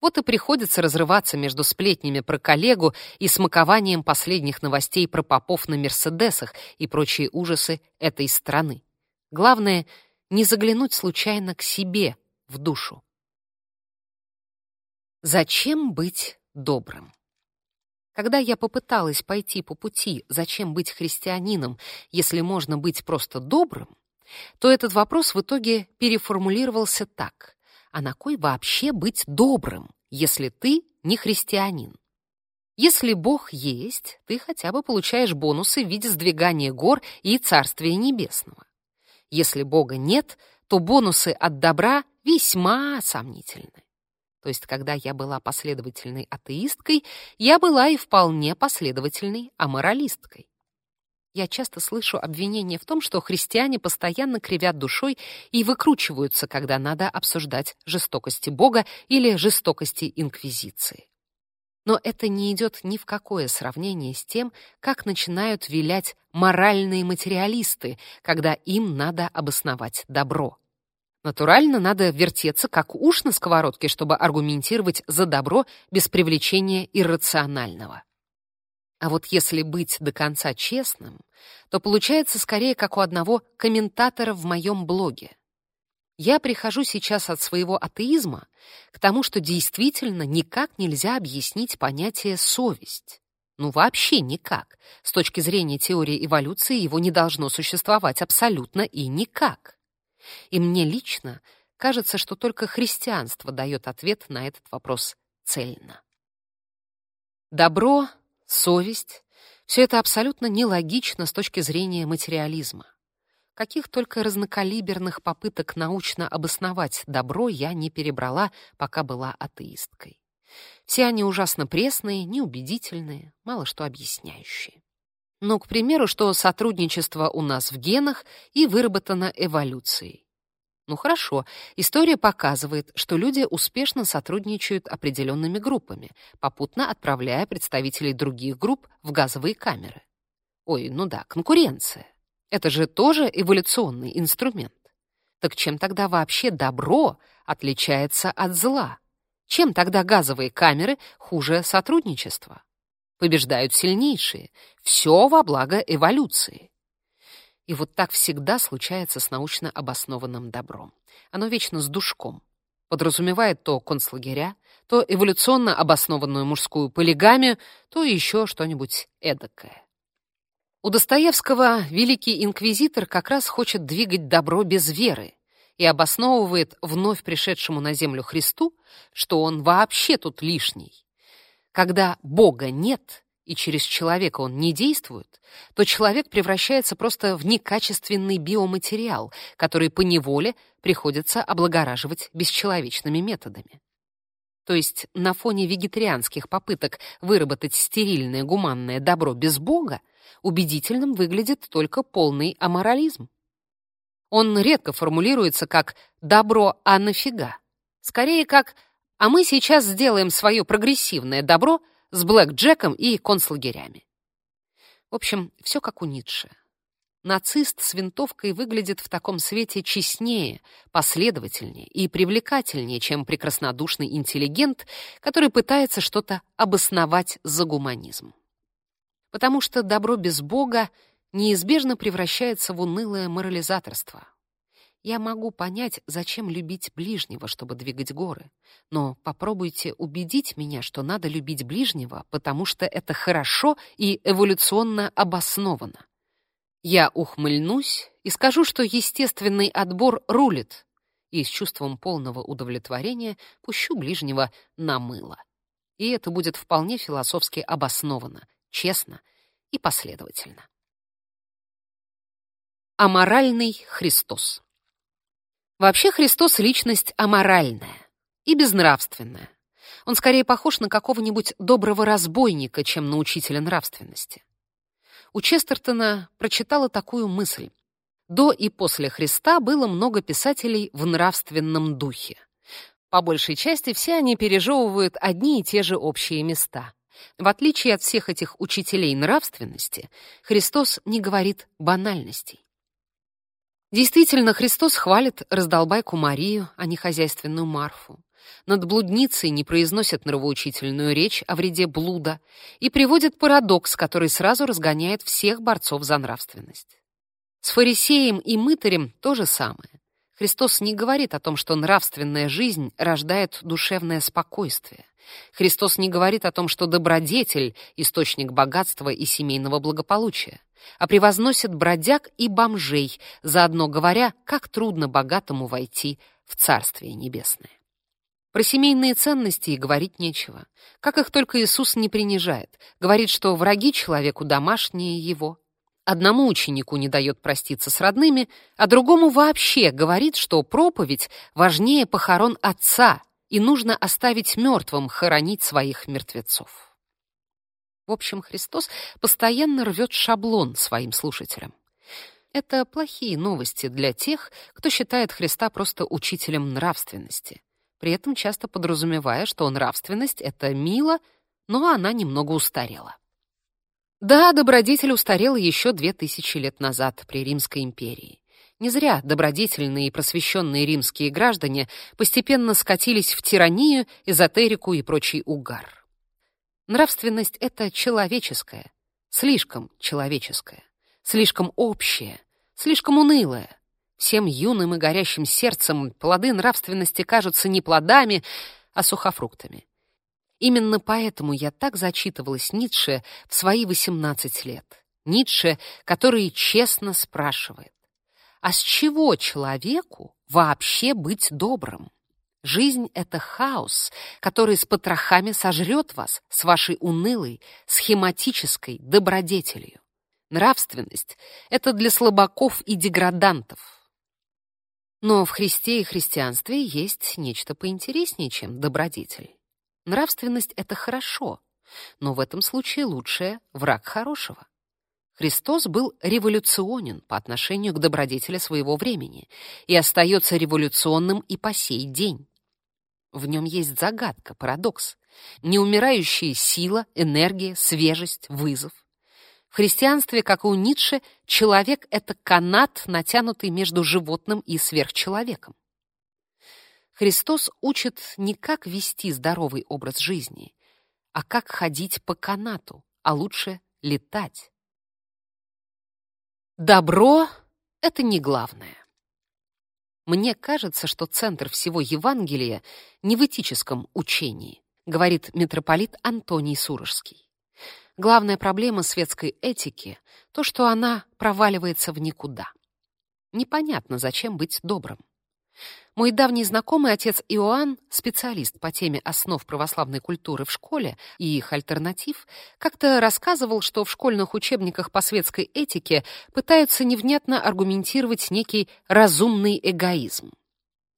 S1: Вот и приходится разрываться между сплетнями про коллегу и смакованием последних новостей про попов на Мерседесах и прочие ужасы этой страны. Главное — не заглянуть случайно к себе в душу. Зачем быть добрым? Когда я попыталась пойти по пути «Зачем быть христианином, если можно быть просто добрым?», то этот вопрос в итоге переформулировался так. А на кой вообще быть добрым, если ты не христианин? Если Бог есть, ты хотя бы получаешь бонусы в виде сдвигания гор и Царствия Небесного. Если Бога нет, то бонусы от добра весьма сомнительны. То есть, когда я была последовательной атеисткой, я была и вполне последовательной аморалисткой. Я часто слышу обвинения в том, что христиане постоянно кривят душой и выкручиваются, когда надо обсуждать жестокости Бога или жестокости Инквизиции. Но это не идет ни в какое сравнение с тем, как начинают вилять моральные материалисты, когда им надо обосновать добро. Натурально надо вертеться, как уж на сковородке, чтобы аргументировать за добро без привлечения иррационального. А вот если быть до конца честным, то получается скорее как у одного комментатора в моем блоге. Я прихожу сейчас от своего атеизма к тому, что действительно никак нельзя объяснить понятие «совесть». Ну, вообще никак. С точки зрения теории эволюции его не должно существовать абсолютно и никак. И мне лично кажется, что только христианство дает ответ на этот вопрос цельно. Добро, совесть — все это абсолютно нелогично с точки зрения материализма. Каких только разнокалиберных попыток научно обосновать добро я не перебрала, пока была атеисткой. Все они ужасно пресные, неубедительные, мало что объясняющие. Ну, к примеру, что сотрудничество у нас в генах и выработано эволюцией. Ну хорошо, история показывает, что люди успешно сотрудничают определенными группами, попутно отправляя представителей других групп в газовые камеры. Ой, ну да, конкуренция. Это же тоже эволюционный инструмент. Так чем тогда вообще добро отличается от зла? Чем тогда газовые камеры хуже сотрудничества? Побеждают сильнейшие. Все во благо эволюции. И вот так всегда случается с научно обоснованным добром. Оно вечно с душком. Подразумевает то концлагеря, то эволюционно обоснованную мужскую полигамию, то еще что-нибудь эдакое. У Достоевского великий инквизитор как раз хочет двигать добро без веры и обосновывает вновь пришедшему на землю Христу, что он вообще тут лишний. Когда Бога нет, и через человека он не действует, то человек превращается просто в некачественный биоматериал, который по неволе приходится облагораживать бесчеловечными методами. То есть на фоне вегетарианских попыток выработать стерильное гуманное добро без Бога убедительным выглядит только полный аморализм. Он редко формулируется как «добро, а нафига?», скорее как «а мы сейчас сделаем свое прогрессивное добро с блэк-джеком и концлагерями». В общем, все как у Ницше. Нацист с винтовкой выглядит в таком свете честнее, последовательнее и привлекательнее, чем прекраснодушный интеллигент, который пытается что-то обосновать за гуманизм потому что добро без Бога неизбежно превращается в унылое морализаторство. Я могу понять, зачем любить ближнего, чтобы двигать горы, но попробуйте убедить меня, что надо любить ближнего, потому что это хорошо и эволюционно обосновано. Я ухмыльнусь и скажу, что естественный отбор рулит, и с чувством полного удовлетворения пущу ближнего на мыло. И это будет вполне философски обосновано, честно и последовательно. Аморальный Христос Вообще Христос — личность аморальная и безнравственная. Он скорее похож на какого-нибудь доброго разбойника, чем на учителя нравственности. У Честертона прочитала такую мысль. До и после Христа было много писателей в нравственном духе. По большей части все они пережевывают одни и те же общие места. В отличие от всех этих учителей нравственности, Христос не говорит банальностей. Действительно, Христос хвалит раздолбайку Марию, а не хозяйственную Марфу. Над блудницей не произносят нравоучительную речь о вреде блуда и приводит парадокс, который сразу разгоняет всех борцов за нравственность. С фарисеем и мытарем то же самое. Христос не говорит о том, что нравственная жизнь рождает душевное спокойствие. Христос не говорит о том, что добродетель — источник богатства и семейного благополучия, а превозносит бродяг и бомжей, заодно говоря, как трудно богатому войти в Царствие Небесное. Про семейные ценности и говорить нечего. Как их только Иисус не принижает. Говорит, что враги человеку домашние его, Одному ученику не дает проститься с родными, а другому вообще говорит, что проповедь важнее похорон отца, и нужно оставить мертвым хоронить своих мертвецов. В общем, Христос постоянно рвет шаблон своим слушателям. Это плохие новости для тех, кто считает Христа просто учителем нравственности, при этом часто подразумевая, что нравственность — это мило, но она немного устарела. Да, добродетель устарела еще две тысячи лет назад при Римской империи. Не зря добродетельные и просвещенные римские граждане постепенно скатились в тиранию, эзотерику и прочий угар. Нравственность — это человеческое, слишком человеческое, слишком общее, слишком унылое. Всем юным и горящим сердцем плоды нравственности кажутся не плодами, а сухофруктами. Именно поэтому я так зачитывалась Ницше в свои 18 лет. Ницше, который честно спрашивает, а с чего человеку вообще быть добрым? Жизнь — это хаос, который с потрохами сожрет вас с вашей унылой, схематической добродетелью. Нравственность — это для слабаков и деградантов. Но в Христе и христианстве есть нечто поинтереснее, чем добродетель. Нравственность — это хорошо, но в этом случае лучшее — враг хорошего. Христос был революционен по отношению к добродетели своего времени и остается революционным и по сей день. В нем есть загадка, парадокс, неумирающая сила, энергия, свежесть, вызов. В христианстве, как и у Ницше, человек — это канат, натянутый между животным и сверхчеловеком. Христос учит не как вести здоровый образ жизни, а как ходить по канату, а лучше летать. Добро — это не главное. Мне кажется, что центр всего Евангелия не в этическом учении, говорит митрополит Антоний Сурожский. Главная проблема светской этики — то, что она проваливается в никуда. Непонятно, зачем быть добрым. Мой давний знакомый отец Иоанн, специалист по теме основ православной культуры в школе и их альтернатив, как-то рассказывал, что в школьных учебниках по светской этике пытаются невнятно аргументировать некий разумный эгоизм.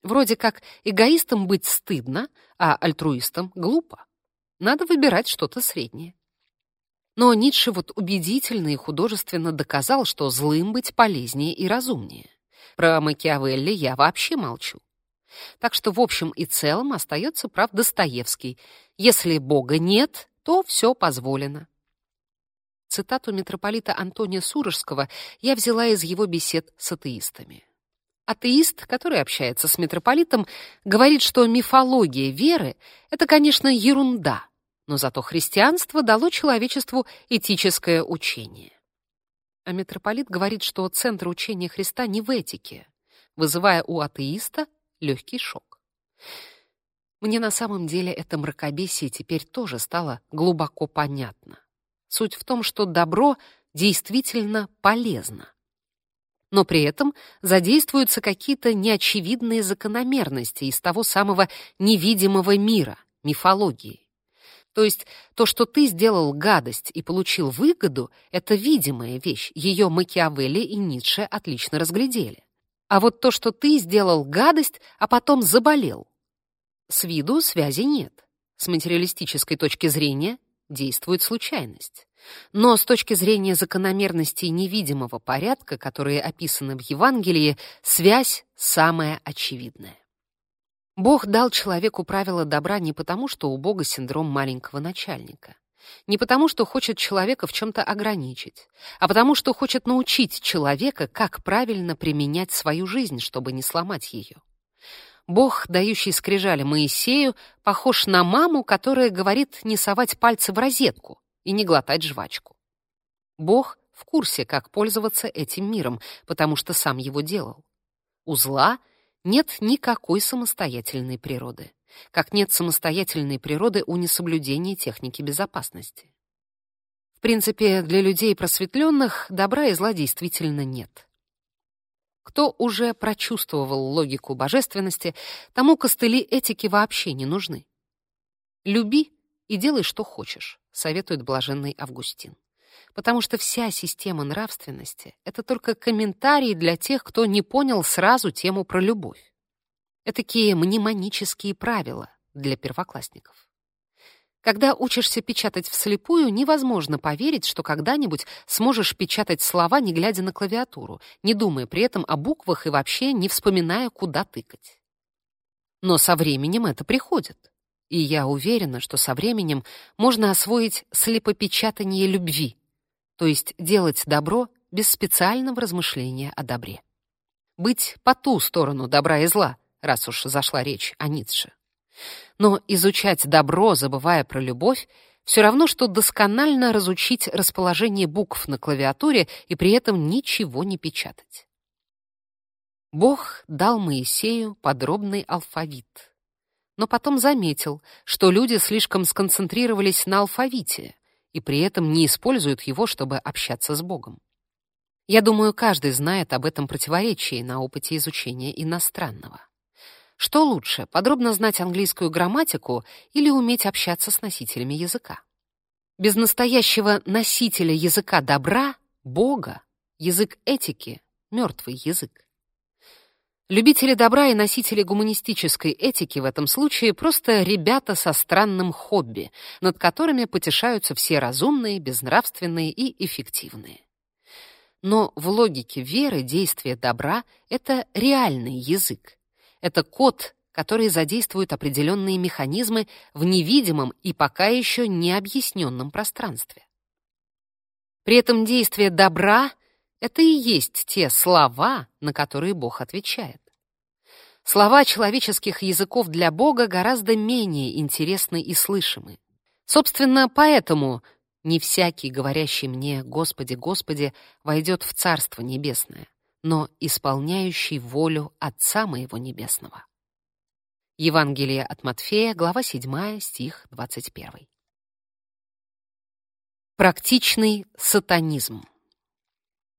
S1: Вроде как эгоистам быть стыдно, а альтруистам глупо. Надо выбирать что-то среднее. Но Ницше вот убедительно и художественно доказал, что злым быть полезнее и разумнее. Про Макиавелли я вообще молчу. Так что в общем и целом остается прав Достоевский. Если Бога нет, то все позволено. Цитату митрополита Антония Сурожского я взяла из его бесед с атеистами. Атеист, который общается с митрополитом, говорит, что мифология веры — это, конечно, ерунда, но зато христианство дало человечеству этическое учение. А митрополит говорит, что центр учения Христа не в этике, вызывая у атеиста легкий шок. Мне на самом деле это мракобесие теперь тоже стало глубоко понятно. Суть в том, что добро действительно полезно. но при этом задействуются какие-то неочевидные закономерности из того самого невидимого мира, мифологии. То есть то, что ты сделал гадость и получил выгоду, это видимая вещь, ее Макиавелли и Ницше отлично разглядели. А вот то, что ты сделал гадость, а потом заболел, с виду связи нет. С материалистической точки зрения действует случайность. Но с точки зрения закономерностей невидимого порядка, которые описаны в Евангелии, связь самая очевидная. Бог дал человеку правила добра не потому, что у Бога синдром маленького начальника, не потому, что хочет человека в чем-то ограничить, а потому, что хочет научить человека, как правильно применять свою жизнь, чтобы не сломать ее. Бог, дающий скрижали Моисею, похож на маму, которая говорит не совать пальцы в розетку и не глотать жвачку. Бог в курсе, как пользоваться этим миром, потому что сам его делал. У зла нет никакой самостоятельной природы, как нет самостоятельной природы у несоблюдения техники безопасности. В принципе, для людей просветленных добра и зла действительно нет. Кто уже прочувствовал логику божественности, тому костыли этики вообще не нужны. «Люби и делай, что хочешь», — советует блаженный Августин. Потому что вся система нравственности — это только комментарии для тех, кто не понял сразу тему про любовь. Этакие мнемонические правила для первоклассников. Когда учишься печатать вслепую, невозможно поверить, что когда-нибудь сможешь печатать слова, не глядя на клавиатуру, не думая при этом о буквах и вообще не вспоминая, куда тыкать. Но со временем это приходит. И я уверена, что со временем можно освоить слепопечатание любви, то есть делать добро без специального размышления о добре. Быть по ту сторону добра и зла, раз уж зашла речь о Ницше. Но изучать добро, забывая про любовь, все равно, что досконально разучить расположение букв на клавиатуре и при этом ничего не печатать. Бог дал Моисею подробный алфавит, но потом заметил, что люди слишком сконцентрировались на алфавите и при этом не используют его, чтобы общаться с Богом. Я думаю, каждый знает об этом противоречии на опыте изучения иностранного. Что лучше, подробно знать английскую грамматику или уметь общаться с носителями языка? Без настоящего носителя языка добра, Бога, язык этики — мертвый язык. Любители добра и носители гуманистической этики в этом случае просто ребята со странным хобби, над которыми потешаются все разумные, безнравственные и эффективные. Но в логике веры действие добра — это реальный язык, это код, который задействует определенные механизмы в невидимом и пока еще необъясненном пространстве. При этом действие добра — это и есть те слова, на которые Бог отвечает. Слова человеческих языков для Бога гораздо менее интересны и слышимы. Собственно, поэтому не всякий, говорящий мне «Господи, Господи», войдет в Царство Небесное но исполняющий волю Отца моего Небесного. Евангелие от Матфея, глава 7, стих 21. Практичный сатанизм.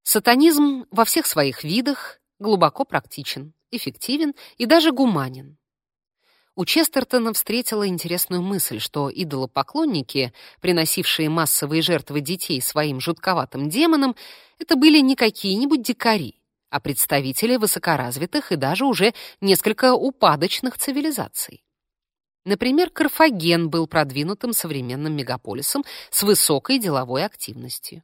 S1: Сатанизм во всех своих видах глубоко практичен, эффективен и даже гуманен. У Честертона встретила интересную мысль, что идолопоклонники, приносившие массовые жертвы детей своим жутковатым демонам, это были не какие-нибудь дикари, а представители высокоразвитых и даже уже несколько упадочных цивилизаций. Например, Карфаген был продвинутым современным мегаполисом с высокой деловой активностью.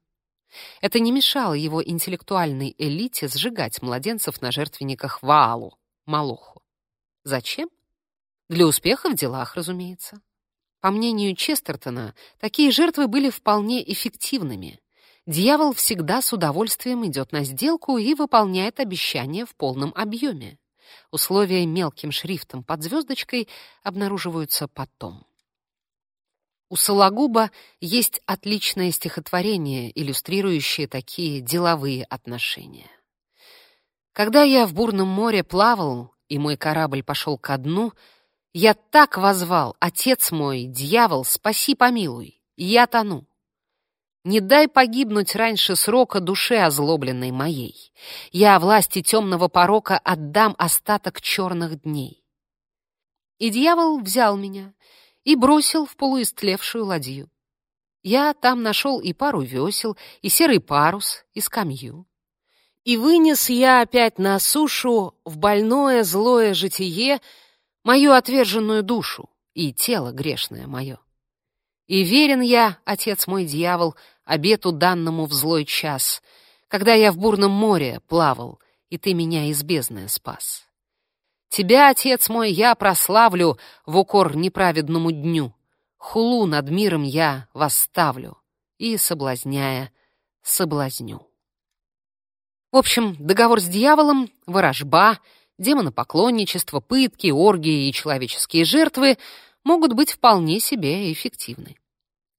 S1: Это не мешало его интеллектуальной элите сжигать младенцев на жертвенниках Ваалу, Малоху. Зачем? Для успеха в делах, разумеется. По мнению Честертона, такие жертвы были вполне эффективными, Дьявол всегда с удовольствием идет на сделку и выполняет обещания в полном объеме. Условия мелким шрифтом под звездочкой обнаруживаются потом. У Сологуба есть отличное стихотворение, иллюстрирующее такие деловые отношения. Когда я в бурном море плавал, и мой корабль пошел ко дну, я так возвал, «Отец мой, дьявол, спаси, помилуй, я тону». Не дай погибнуть раньше срока душе озлобленной моей. Я власти темного порока отдам остаток черных дней. И дьявол взял меня и бросил в полуистлевшую ладью. Я там нашел и пару весел, и серый парус, и скамью. И вынес я опять на сушу в больное злое житие мою отверженную душу и тело грешное мое. И верен я, отец мой дьявол, обету данному в злой час, когда я в бурном море плавал, и ты меня из бездны спас. Тебя, отец мой, я прославлю в укор неправедному дню, хулу над миром я восставлю и, соблазняя, соблазню. В общем, договор с дьяволом, ворожба, демонопоклонничество, пытки, оргии и человеческие жертвы могут быть вполне себе эффективны.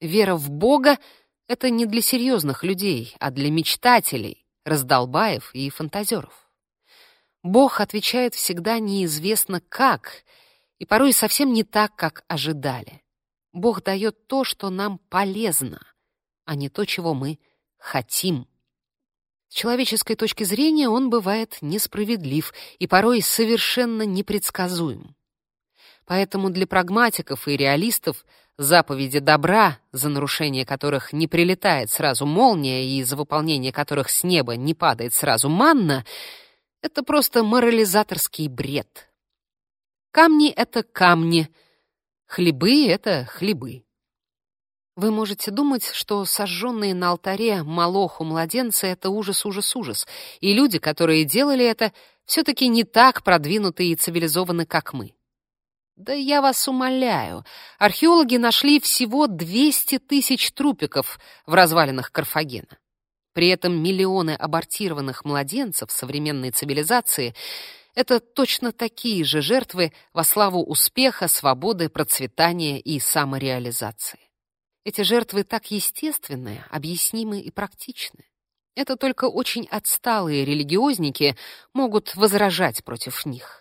S1: Вера в Бога — это не для серьезных людей, а для мечтателей, раздолбаев и фантазеров. Бог отвечает всегда неизвестно как, и порой совсем не так, как ожидали. Бог дает то, что нам полезно, а не то, чего мы хотим. С человеческой точки зрения он бывает несправедлив и порой совершенно непредсказуем. Поэтому для прагматиков и реалистов заповеди добра, за нарушение которых не прилетает сразу молния и за выполнение которых с неба не падает сразу манна, это просто морализаторский бред. Камни — это камни, хлебы — это хлебы. Вы можете думать, что сожженные на алтаре молоху младенцы — это ужас-ужас-ужас, и люди, которые делали это, все-таки не так продвинуты и цивилизованы, как мы. Да я вас умоляю, археологи нашли всего 200 тысяч трупиков в развалинах Карфагена. При этом миллионы абортированных младенцев современной цивилизации — это точно такие же жертвы во славу успеха, свободы, процветания и самореализации. Эти жертвы так естественны, объяснимы и практичны. Это только очень отсталые религиозники могут возражать против них.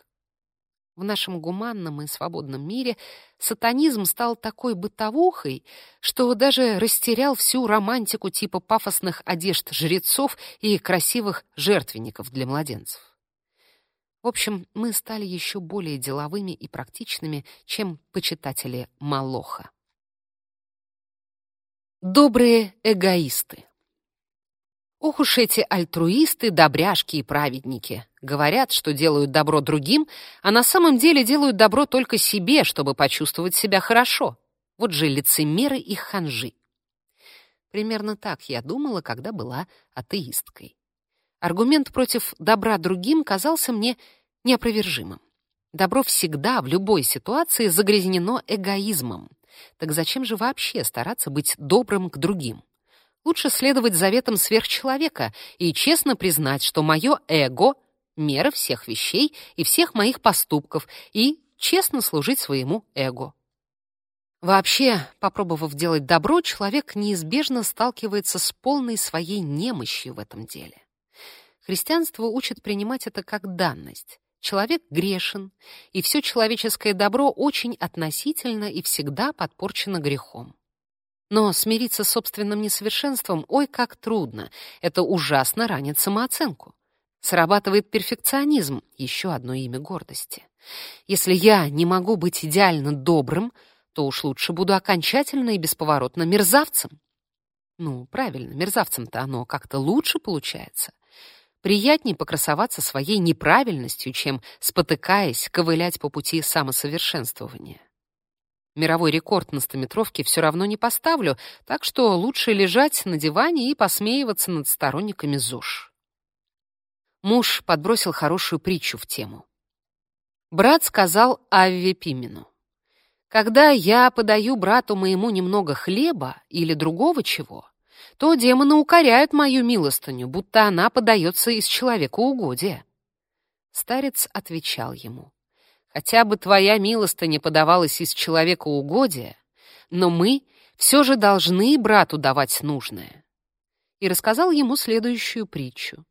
S1: В нашем гуманном и свободном мире сатанизм стал такой бытовухой, что даже растерял всю романтику типа пафосных одежд жрецов и красивых жертвенников для младенцев. В общем, мы стали еще более деловыми и практичными, чем почитатели Малоха. Добрые эгоисты Ох уж эти альтруисты, добряшки и праведники. Говорят, что делают добро другим, а на самом деле делают добро только себе, чтобы почувствовать себя хорошо. Вот же лицемеры и ханжи. Примерно так я думала, когда была атеисткой. Аргумент против добра другим казался мне неопровержимым. Добро всегда, в любой ситуации, загрязнено эгоизмом. Так зачем же вообще стараться быть добрым к другим? Лучше следовать заветам сверхчеловека и честно признать, что мое эго — мера всех вещей и всех моих поступков, и честно служить своему эго. Вообще, попробовав делать добро, человек неизбежно сталкивается с полной своей немощью в этом деле. Христианство учит принимать это как данность. Человек грешен, и все человеческое добро очень относительно и всегда подпорчено грехом. Но смириться с собственным несовершенством, ой, как трудно. Это ужасно ранит самооценку. Срабатывает перфекционизм, еще одно имя гордости. Если я не могу быть идеально добрым, то уж лучше буду окончательно и бесповоротно мерзавцем. Ну, правильно, мерзавцем-то оно как-то лучше получается. Приятнее покрасоваться своей неправильностью, чем, спотыкаясь, ковылять по пути самосовершенствования. Мировой рекорд на стометровке все равно не поставлю, так что лучше лежать на диване и посмеиваться над сторонниками ЗОЖ. Муж подбросил хорошую притчу в тему. Брат сказал Авве Пимену. «Когда я подаю брату моему немного хлеба или другого чего, то демоны укоряют мою милостыню, будто она подается из человека угодия». Старец отвечал ему. Хотя бы твоя милостыня подавалась из человека угодия, но мы все же должны брату давать нужное. И рассказал ему следующую притчу.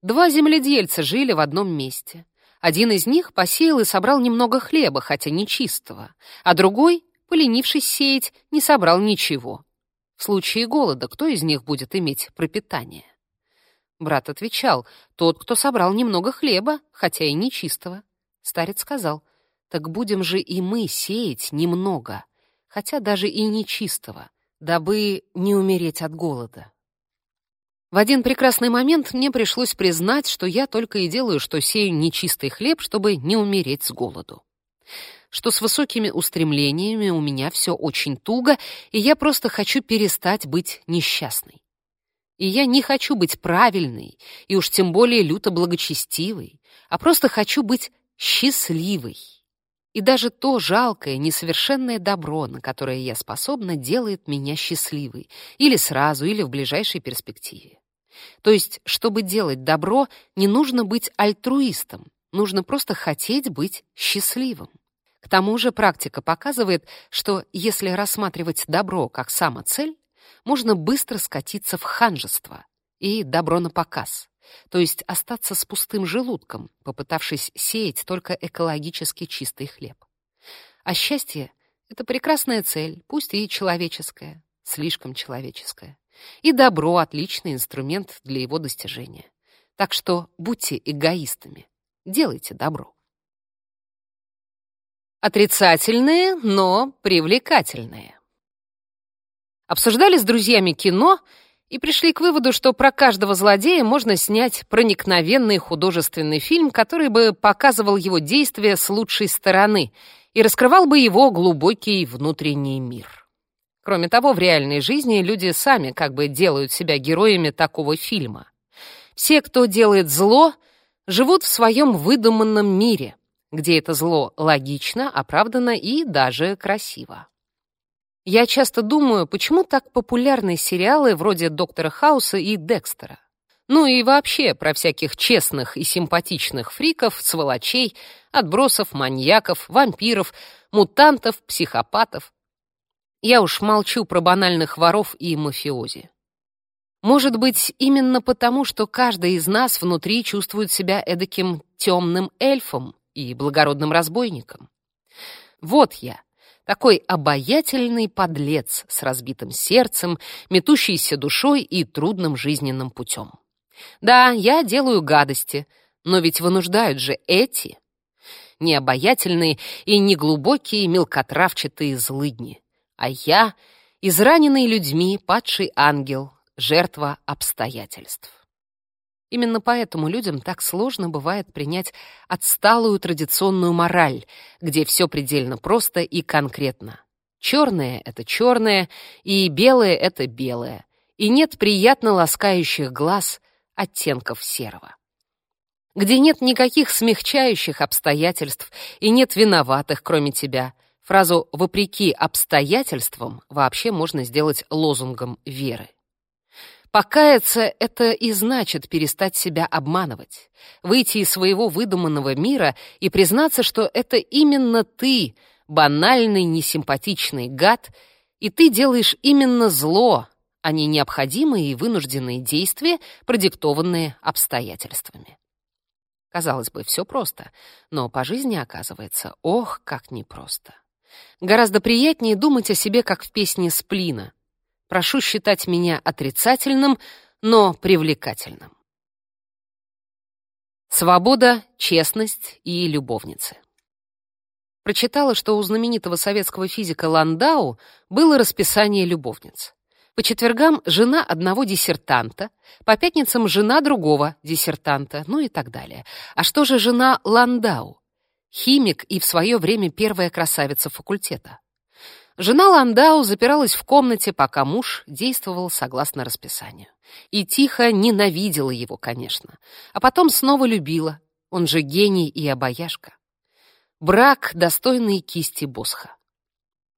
S1: Два земледельца жили в одном месте. Один из них посеял и собрал немного хлеба, хотя нечистого, а другой, поленившись сеять, не собрал ничего. В случае голода кто из них будет иметь пропитание? Брат отвечал, тот, кто собрал немного хлеба, хотя и нечистого. Старец сказал, так будем же и мы сеять немного, хотя даже и нечистого, дабы не умереть от голода. В один прекрасный момент мне пришлось признать, что я только и делаю, что сею нечистый хлеб, чтобы не умереть с голоду. Что с высокими устремлениями у меня все очень туго, и я просто хочу перестать быть несчастной. И я не хочу быть правильной, и уж тем более люто благочестивой, а просто хочу быть счастливой. И даже то жалкое, несовершенное добро, на которое я способна, делает меня счастливой. Или сразу, или в ближайшей перспективе. То есть, чтобы делать добро, не нужно быть альтруистом, нужно просто хотеть быть счастливым. К тому же практика показывает, что если рассматривать добро как самоцель, можно быстро скатиться в ханжество и добро на показ то есть остаться с пустым желудком, попытавшись сеять только экологически чистый хлеб. А счастье — это прекрасная цель, пусть и человеческая, слишком человеческая. И добро — отличный инструмент для его достижения. Так что будьте эгоистами, делайте добро. Отрицательные, но привлекательные. Обсуждали с друзьями кино — и пришли к выводу, что про каждого злодея можно снять проникновенный художественный фильм, который бы показывал его действия с лучшей стороны и раскрывал бы его глубокий внутренний мир. Кроме того, в реальной жизни люди сами как бы делают себя героями такого фильма. Все, кто делает зло, живут в своем выдуманном мире, где это зло логично, оправдано и даже красиво. Я часто думаю, почему так популярны сериалы вроде «Доктора Хауса» и «Декстера». Ну и вообще про всяких честных и симпатичных фриков, сволочей, отбросов, маньяков, вампиров, мутантов, психопатов. Я уж молчу про банальных воров и мафиози. Может быть, именно потому, что каждый из нас внутри чувствует себя эдаким темным эльфом и благородным разбойником. Вот я, такой обаятельный подлец с разбитым сердцем, метущийся душой и трудным жизненным путем. Да, я делаю гадости, но ведь вынуждают же эти необаятельные и неглубокие мелкотравчатые злыдни. А я — израненный людьми падший ангел, жертва обстоятельств. Именно поэтому людям так сложно бывает принять отсталую традиционную мораль, где все предельно просто и конкретно. Черное — это черное, и белое — это белое, и нет приятно ласкающих глаз оттенков серого. Где нет никаких смягчающих обстоятельств и нет виноватых, кроме тебя. Фразу «вопреки обстоятельствам» вообще можно сделать лозунгом веры. Покаяться — это и значит перестать себя обманывать, выйти из своего выдуманного мира и признаться, что это именно ты, банальный, несимпатичный гад, и ты делаешь именно зло, а не необходимые и вынужденные действия, продиктованные обстоятельствами. Казалось бы, все просто, но по жизни оказывается, ох, как непросто. Гораздо приятнее думать о себе, как в песне Сплина. Прошу считать меня отрицательным, но привлекательным. Свобода, честность и любовницы. Прочитала, что у знаменитого советского физика Ландау было расписание любовниц. По четвергам жена одного диссертанта, по пятницам жена другого диссертанта, ну и так далее. А что же жена Ландау? Химик и в свое время первая красавица факультета. Жена Ландау запиралась в комнате, пока муж действовал согласно расписанию. И тихо ненавидела его, конечно. А потом снова любила. Он же гений и обаяшка. Брак, достойный кисти Босха.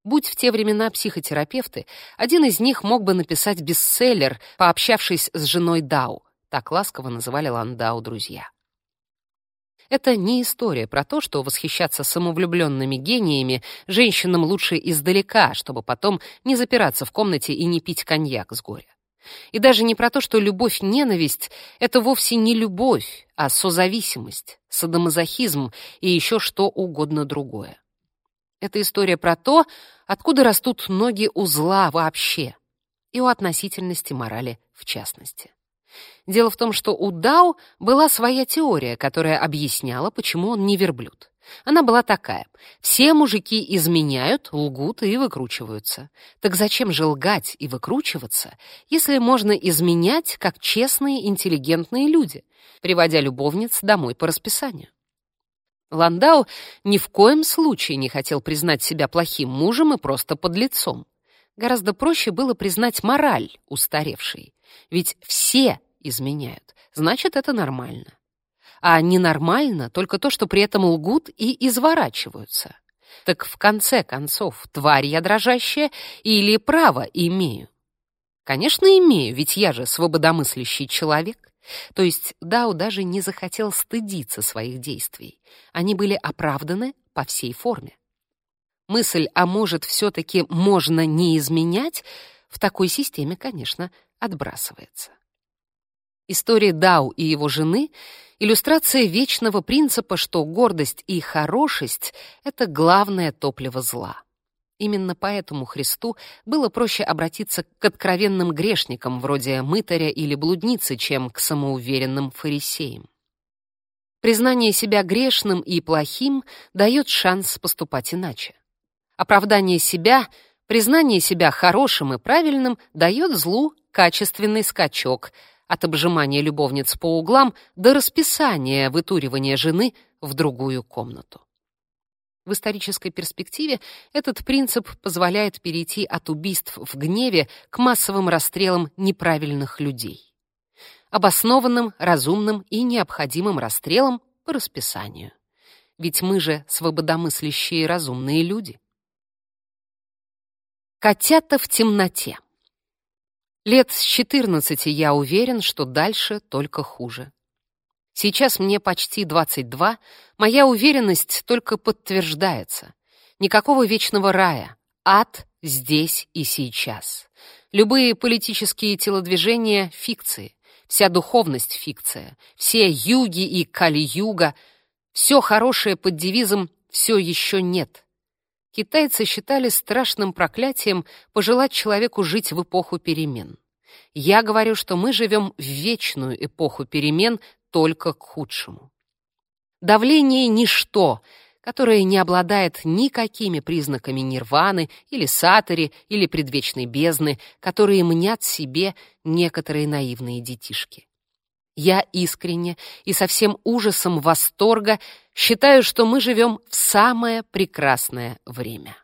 S1: Будь в те времена психотерапевты, один из них мог бы написать бестселлер, пообщавшись с женой Дау. Так ласково называли Ландау друзья. Это не история про то, что восхищаться самовлюбленными гениями женщинам лучше издалека, чтобы потом не запираться в комнате и не пить коньяк с горя. И даже не про то, что любовь-ненависть — это вовсе не любовь, а созависимость, садомазохизм и еще что угодно другое. Это история про то, откуда растут ноги у зла вообще. и у относительности морали в частности. Дело в том, что у Дао была своя теория, которая объясняла, почему он не верблюд. Она была такая. Все мужики изменяют, лгут и выкручиваются. Так зачем же лгать и выкручиваться, если можно изменять, как честные, интеллигентные люди, приводя любовниц домой по расписанию? Ландау ни в коем случае не хотел признать себя плохим мужем и просто подлецом. Гораздо проще было признать мораль устаревшей. Ведь все изменяют, значит, это нормально. А ненормально только то, что при этом лгут и изворачиваются. Так в конце концов, тварь я дрожащая или право имею? Конечно, имею, ведь я же свободомыслящий человек. То есть Дау даже не захотел стыдиться своих действий. Они были оправданы по всей форме. Мысль, а может, все-таки можно не изменять, в такой системе, конечно, отбрасывается. История Дау и его жены — иллюстрация вечного принципа, что гордость и хорошесть — это главное топливо зла. Именно поэтому Христу было проще обратиться к откровенным грешникам, вроде мытаря или блудницы, чем к самоуверенным фарисеям. Признание себя грешным и плохим дает шанс поступать иначе. Оправдание себя, признание себя хорошим и правильным дает злу качественный скачок от обжимания любовниц по углам до расписания вытуривания жены в другую комнату. В исторической перспективе этот принцип позволяет перейти от убийств в гневе к массовым расстрелам неправильных людей. Обоснованным, разумным и необходимым расстрелам по расписанию. Ведь мы же свободомыслящие разумные люди. Котята в темноте. Лет с 14 я уверен, что дальше только хуже. Сейчас мне почти 22, моя уверенность только подтверждается. Никакого вечного рая, ад здесь и сейчас. Любые политические телодвижения — фикции, вся духовность — фикция, все юги и кали-юга, все хорошее под девизом «все еще нет». Китайцы считали страшным проклятием пожелать человеку жить в эпоху перемен. Я говорю, что мы живем в вечную эпоху перемен, только к худшему. Давление — ничто, которое не обладает никакими признаками нирваны или сатори или предвечной бездны, которые мнят себе некоторые наивные детишки. Я искренне и со всем ужасом восторга считаю, что мы живем в самое прекрасное время.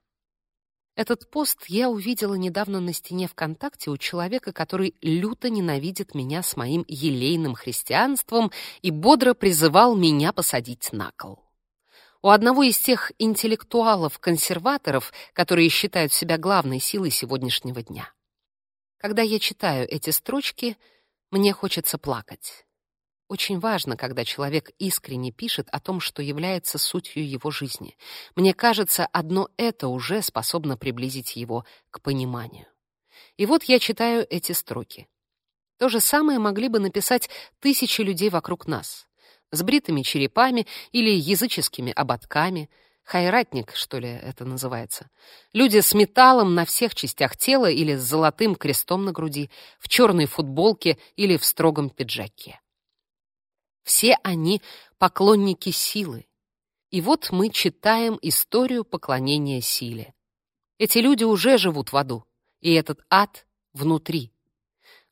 S1: Этот пост я увидела недавно на стене ВКонтакте у человека, который люто ненавидит меня с моим елейным христианством и бодро призывал меня посадить на кол. У одного из тех интеллектуалов-консерваторов, которые считают себя главной силой сегодняшнего дня. Когда я читаю эти строчки, мне хочется плакать. Очень важно, когда человек искренне пишет о том, что является сутью его жизни. Мне кажется, одно это уже способно приблизить его к пониманию. И вот я читаю эти строки. То же самое могли бы написать тысячи людей вокруг нас. С бритыми черепами или языческими ободками. Хайратник, что ли, это называется. Люди с металлом на всех частях тела или с золотым крестом на груди, в черной футболке или в строгом пиджаке. Все они поклонники силы. И вот мы читаем историю поклонения силе. Эти люди уже живут в аду, и этот ад внутри.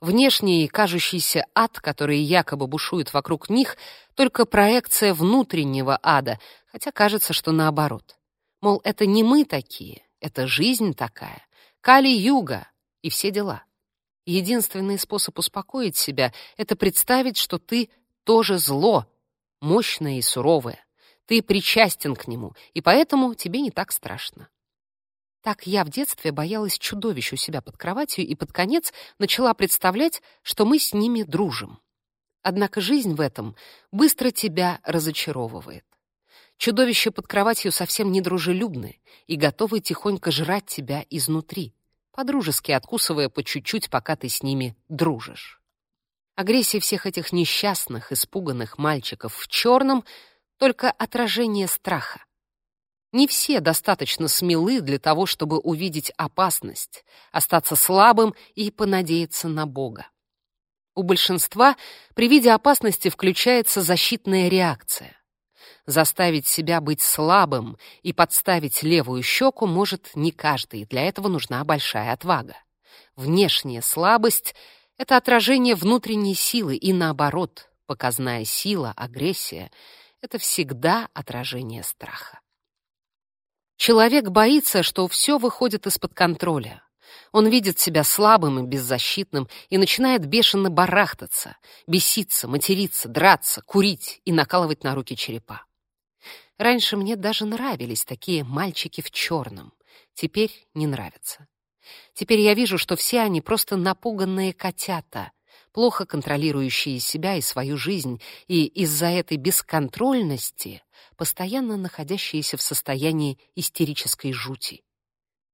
S1: Внешний кажущийся ад, который якобы бушует вокруг них, только проекция внутреннего ада, хотя кажется, что наоборот. Мол, это не мы такие, это жизнь такая, Кали-юга и все дела. Единственный способ успокоить себя — это представить, что ты тоже зло, мощное и суровое. Ты причастен к нему, и поэтому тебе не так страшно. Так я в детстве боялась чудовищ у себя под кроватью и под конец начала представлять, что мы с ними дружим. Однако жизнь в этом быстро тебя разочаровывает. Чудовища под кроватью совсем не дружелюбны и готовы тихонько жрать тебя изнутри, подружески откусывая по чуть-чуть, пока ты с ними дружишь. Агрессия всех этих несчастных, испуганных мальчиков в черном — только отражение страха. Не все достаточно смелы для того, чтобы увидеть опасность, остаться слабым и понадеяться на Бога. У большинства при виде опасности включается защитная реакция. Заставить себя быть слабым и подставить левую щеку может не каждый, для этого нужна большая отвага. Внешняя слабость — это отражение внутренней силы, и наоборот, показная сила, агрессия — это всегда отражение страха. Человек боится, что все выходит из-под контроля. Он видит себя слабым и беззащитным и начинает бешено барахтаться, беситься, материться, драться, курить и накалывать на руки черепа. Раньше мне даже нравились такие мальчики в черном. Теперь не нравятся. Теперь я вижу, что все они просто напуганные котята, плохо контролирующие себя и свою жизнь, и из-за этой бесконтрольности постоянно находящиеся в состоянии истерической жути.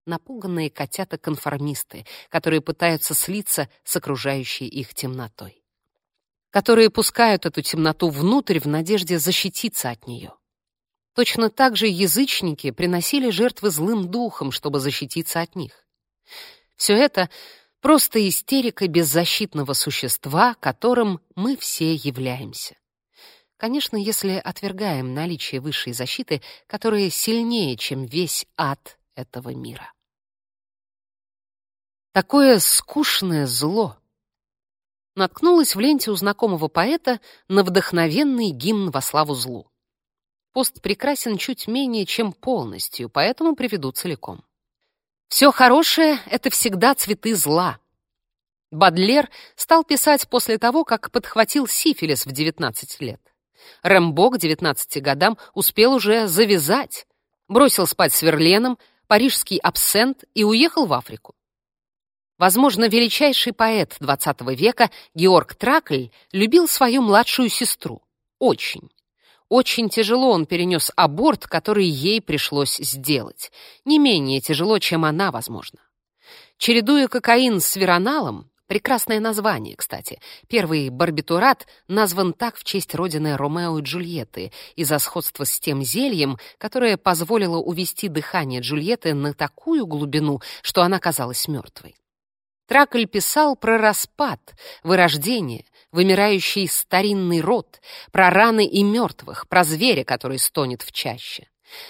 S1: Напуганные котята-конформисты, которые пытаются слиться с окружающей их темнотой. Которые пускают эту темноту внутрь в надежде защититься от нее. Точно так же язычники приносили жертвы злым духом, чтобы защититься от них. Все это просто истерика беззащитного существа, которым мы все являемся. Конечно, если отвергаем наличие высшей защиты, которая сильнее, чем весь ад этого мира. Такое скучное зло. Наткнулась в ленте у знакомого поэта на вдохновенный гимн во славу злу. Пост прекрасен чуть менее, чем полностью, поэтому приведу целиком. Все хорошее — это всегда цветы зла. Бадлер стал писать после того, как подхватил сифилис в 19 лет. Рэмбо к 19 годам успел уже завязать, бросил спать с Верленом, парижский абсент и уехал в Африку. Возможно, величайший поэт XX века Георг Тракль любил свою младшую сестру. Очень. Очень тяжело он перенес аборт, который ей пришлось сделать. Не менее тяжело, чем она, возможно. Чередуя кокаин с вероналом, прекрасное название, кстати, первый барбитурат назван так в честь родины Ромео и Джульетты из-за сходства с тем зельем, которое позволило увести дыхание Джульетты на такую глубину, что она казалась мертвой. Тракль писал про распад, вырождение, вымирающий старинный род, про раны и мертвых, про зверя, который стонет в чаще.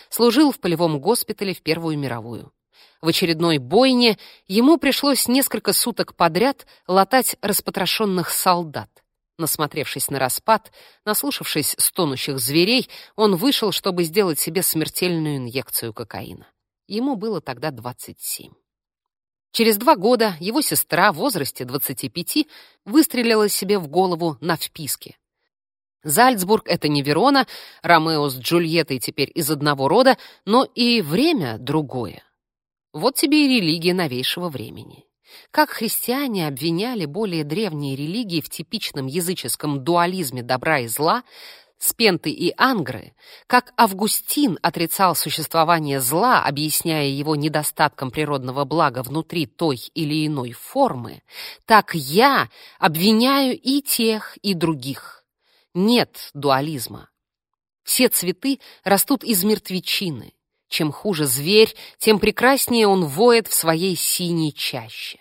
S1: Служил в полевом госпитале в Первую мировую. В очередной бойне ему пришлось несколько суток подряд латать распотрошенных солдат. Насмотревшись на распад, наслушавшись стонущих зверей, он вышел, чтобы сделать себе смертельную инъекцию кокаина. Ему было тогда 27. Через два года его сестра в возрасте 25 выстрелила себе в голову на вписке. Зальцбург — это не Верона, Ромео с Джульеттой теперь из одного рода, но и время другое. Вот тебе и религия новейшего времени. Как христиане обвиняли более древние религии в типичном языческом дуализме добра и зла, Спенты и Ангры, как Августин отрицал существование зла, объясняя его недостатком природного блага внутри той или иной формы, так я обвиняю и тех, и других. Нет дуализма. Все цветы растут из мертвечины. Чем хуже зверь, тем прекраснее он воет в своей синей чаще.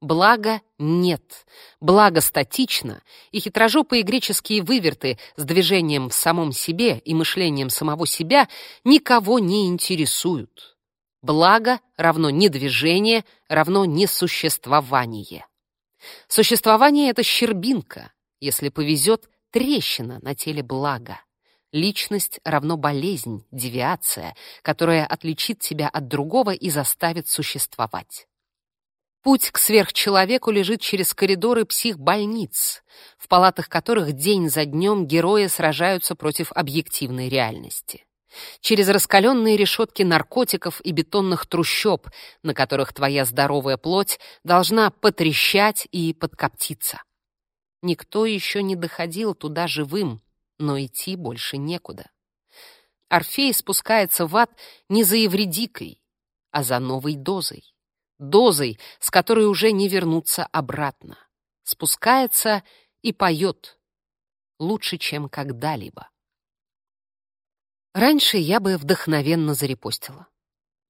S1: Блага нет. Благо статично, и хитрожопые греческие выверты с движением в самом себе и мышлением самого себя никого не интересуют. Благо равно недвижение, равно несуществование. Существование — это щербинка, если повезет, трещина на теле блага. Личность равно болезнь, девиация, которая отличит тебя от другого и заставит существовать. Путь к сверхчеловеку лежит через коридоры психбольниц, в палатах которых день за днем герои сражаются против объективной реальности. Через раскаленные решетки наркотиков и бетонных трущоб, на которых твоя здоровая плоть должна потрещать и подкоптиться. Никто еще не доходил туда живым, но идти больше некуда. Орфей спускается в ад не за Евредикой, а за новой дозой дозой, с которой уже не вернуться обратно. Спускается и поет лучше, чем когда-либо. Раньше я бы вдохновенно зарепостила.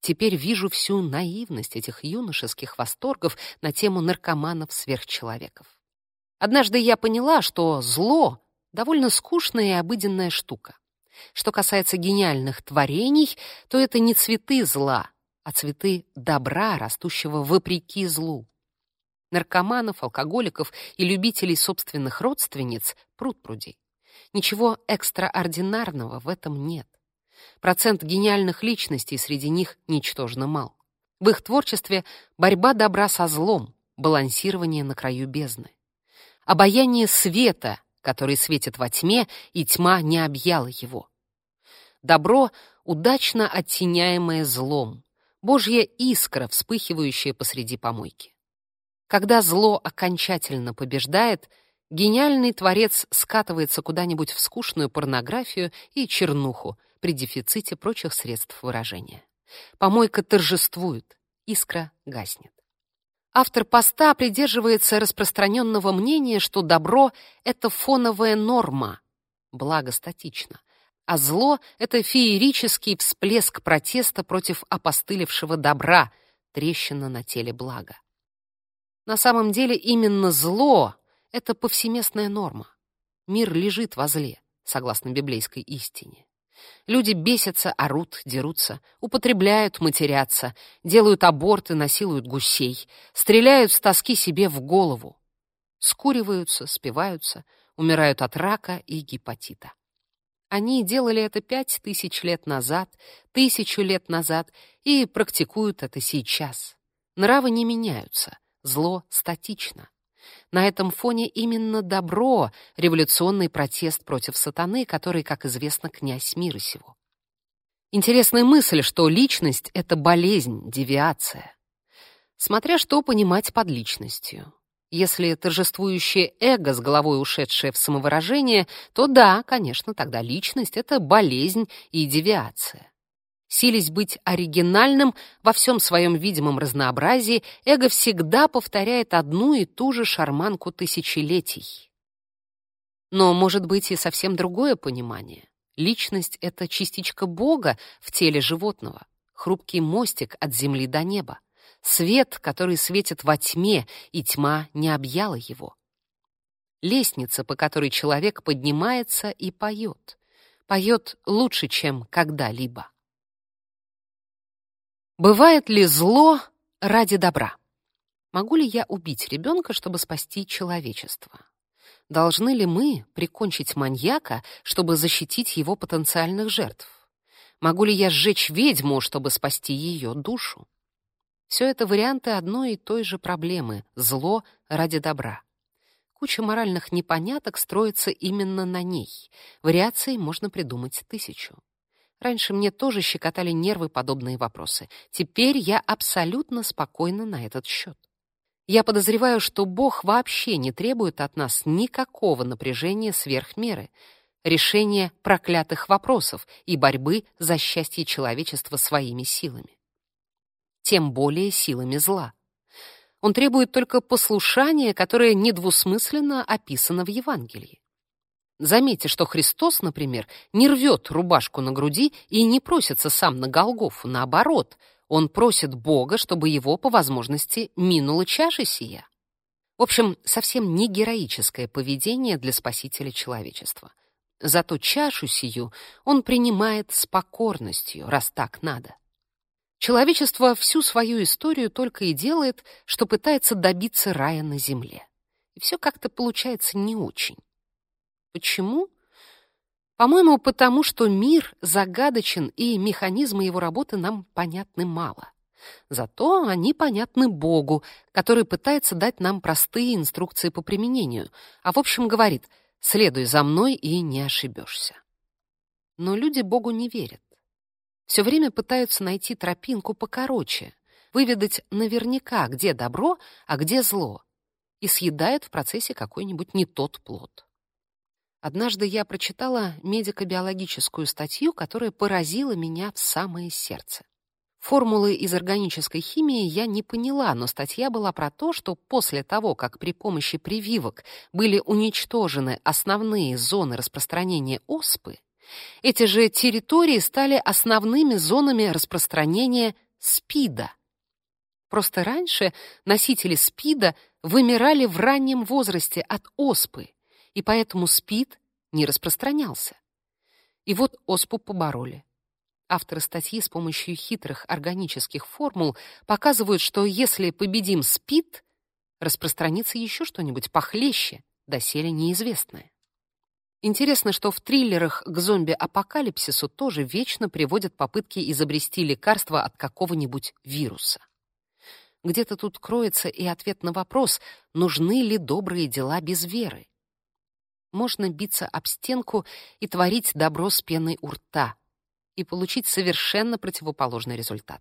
S1: Теперь вижу всю наивность этих юношеских восторгов на тему наркоманов-сверхчеловеков. Однажды я поняла, что зло — довольно скучная и обыденная штука. Что касается гениальных творений, то это не цветы зла, а цветы добра, растущего вопреки злу. Наркоманов, алкоголиков и любителей собственных родственниц пруд-пруди. Ничего экстраординарного в этом нет. Процент гениальных личностей среди них ничтожно мал. В их творчестве борьба добра со злом, балансирование на краю бездны. Обаяние света, который светит во тьме, и тьма не объяла его. Добро, удачно оттеняемое злом, Божья искра, вспыхивающая посреди помойки. Когда зло окончательно побеждает, гениальный творец скатывается куда-нибудь в скучную порнографию и чернуху при дефиците прочих средств выражения. Помойка торжествует, искра гаснет. Автор поста придерживается распространенного мнения, что добро — это фоновая норма, благо статично, а зло — это феерический всплеск протеста против опостылевшего добра, трещина на теле блага. На самом деле именно зло — это повсеместная норма. Мир лежит во зле, согласно библейской истине. Люди бесятся, орут, дерутся, употребляют, матерятся, делают аборты, насилуют гусей, стреляют с тоски себе в голову, скуриваются, спиваются, умирают от рака и гепатита. Они делали это пять тысяч лет назад, тысячу лет назад и практикуют это сейчас. Нравы не меняются, зло статично. На этом фоне именно добро — революционный протест против сатаны, который, как известно, князь мира сего. Интересная мысль, что личность — это болезнь, девиация. Смотря что понимать под личностью. Если торжествующее эго с головой ушедшее в самовыражение, то да, конечно, тогда личность — это болезнь и девиация. Сились быть оригинальным во всем своем видимом разнообразии, эго всегда повторяет одну и ту же шарманку тысячелетий. Но может быть и совсем другое понимание. Личность — это частичка Бога в теле животного, хрупкий мостик от земли до неба, свет, который светит во тьме, и тьма не объяла его. Лестница, по которой человек поднимается и поет. Поет лучше, чем когда-либо. Бывает ли зло ради добра? Могу ли я убить ребенка, чтобы спасти человечество? Должны ли мы прикончить маньяка, чтобы защитить его потенциальных жертв? Могу ли я сжечь ведьму, чтобы спасти ее душу? Все это варианты одной и той же проблемы — зло ради добра. Куча моральных непоняток строится именно на ней. Вариаций можно придумать тысячу. Раньше мне тоже щекотали нервы подобные вопросы. Теперь я абсолютно спокойна на этот счет. Я подозреваю, что Бог вообще не требует от нас никакого напряжения сверх меры, решения проклятых вопросов и борьбы за счастье человечества своими силами. Тем более силами зла. Он требует только послушания, которое недвусмысленно описано в Евангелии. Заметьте, что Христос, например, не рвет рубашку на груди и не просится сам на Голгофу, наоборот, он просит Бога, чтобы его, по возможности, минула чаша сия. В общем, совсем не героическое поведение для спасителя человечества. Зато чашу сию он принимает с покорностью, раз так надо. Человечество всю свою историю только и делает, что пытается добиться рая на земле. И все как-то получается не очень. Почему? По-моему, потому что мир загадочен, и механизмы его работы нам понятны мало. Зато они понятны Богу, который пытается дать нам простые инструкции по применению, а в общем говорит «следуй за мной и не ошибешься». Но люди Богу не верят. Все время пытаются найти тропинку покороче, выведать наверняка, где добро, а где зло, и съедают в процессе какой-нибудь не тот плод. Однажды я прочитала медико-биологическую статью, которая поразила меня в самое сердце. Формулы из органической химии я не поняла, но статья была про то, что после того, как при помощи прививок были уничтожены основные зоны распространения оспы, Эти же территории стали основными зонами распространения СПИДа. Просто раньше носители СПИДа вымирали в раннем возрасте от оспы, и поэтому СПИД не распространялся. И вот оспу побороли. Авторы статьи с помощью хитрых органических формул показывают, что если победим СПИД, распространится еще что-нибудь похлеще, доселе неизвестное. Интересно, что в триллерах к зомби-апокалипсису тоже вечно приводят попытки изобрести лекарство от какого-нибудь вируса. Где-то тут кроется и ответ на вопрос, нужны ли добрые дела без веры. Можно биться об стенку и творить добро с пеной у рта и получить совершенно противоположный результат.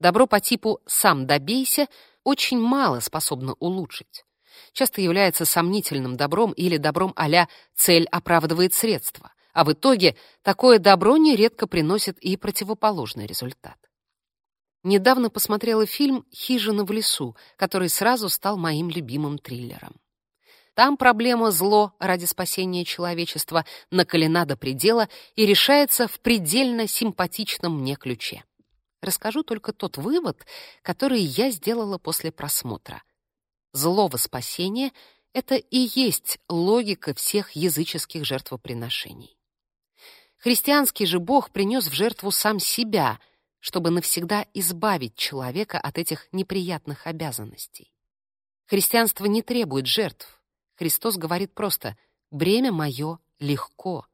S1: Добро по типу «сам добейся» очень мало способно улучшить. Часто является сомнительным добром или добром а «цель оправдывает средства», а в итоге такое добро нередко приносит и противоположный результат. Недавно посмотрела фильм «Хижина в лесу», который сразу стал моим любимым триллером. Там проблема зло ради спасения человечества накалена до предела и решается в предельно симпатичном мне ключе. Расскажу только тот вывод, который я сделала после просмотра. Зло во спасение — это и есть логика всех языческих жертвоприношений. Христианский же Бог принес в жертву сам себя — чтобы навсегда избавить человека от этих неприятных обязанностей. Христианство не требует жертв. Христос говорит просто «бремя мое легко».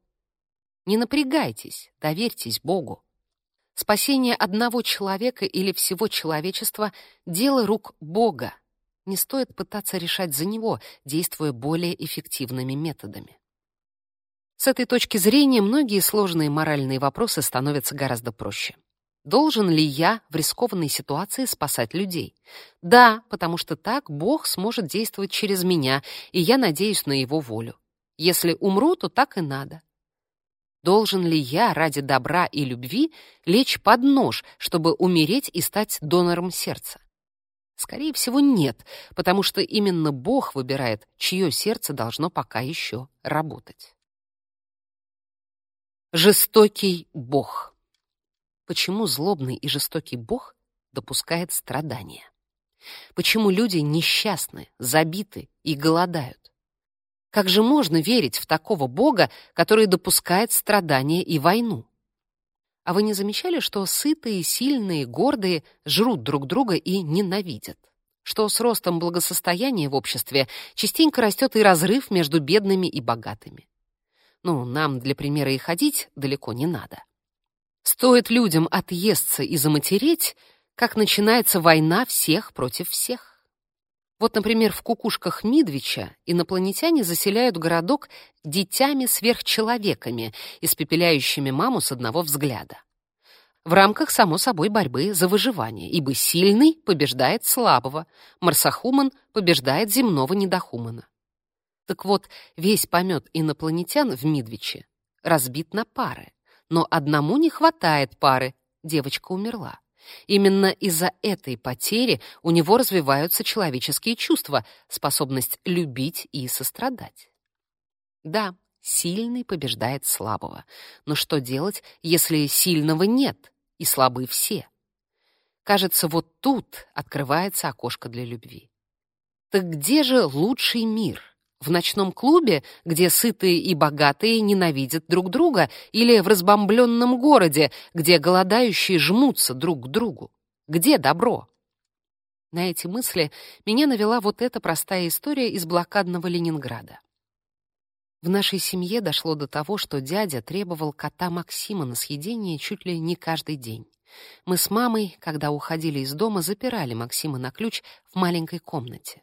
S1: Не напрягайтесь, доверьтесь Богу. Спасение одного человека или всего человечества — дело рук Бога. Не стоит пытаться решать за него, действуя более эффективными методами. С этой точки зрения многие сложные моральные вопросы становятся гораздо проще. Должен ли я в рискованной ситуации спасать людей? Да, потому что так Бог сможет действовать через меня, и я надеюсь на его волю. Если умру, то так и надо. Должен ли я ради добра и любви лечь под нож, чтобы умереть и стать донором сердца? Скорее всего, нет, потому что именно Бог выбирает, чье сердце должно пока еще работать. Жестокий Бог почему злобный и жестокий Бог допускает страдания. Почему люди несчастны, забиты и голодают? Как же можно верить в такого Бога, который допускает страдания и войну? А вы не замечали, что сытые, сильные, гордые жрут друг друга и ненавидят? Что с ростом благосостояния в обществе частенько растет и разрыв между бедными и богатыми? Ну, нам для примера и ходить далеко не надо. Стоит людям отъесться и заматереть, как начинается война всех против всех. Вот, например, в кукушках Мидвича инопланетяне заселяют городок детьми-сверхчеловеками, испепеляющими маму с одного взгляда. В рамках, само собой, борьбы за выживание, ибо сильный побеждает слабого, марсохуман побеждает земного недохумана. Так вот, весь помет инопланетян в Мидвиче разбит на пары но одному не хватает пары, девочка умерла. Именно из-за этой потери у него развиваются человеческие чувства, способность любить и сострадать. Да, сильный побеждает слабого. Но что делать, если сильного нет и слабы все? Кажется, вот тут открывается окошко для любви. Так где же лучший мир? В ночном клубе, где сытые и богатые ненавидят друг друга, или в разбомбленном городе, где голодающие жмутся друг к другу? Где добро? На эти мысли меня навела вот эта простая история из блокадного Ленинграда. В нашей семье дошло до того, что дядя требовал кота Максима на съедение чуть ли не каждый день. Мы с мамой, когда уходили из дома, запирали Максима на ключ в маленькой комнате.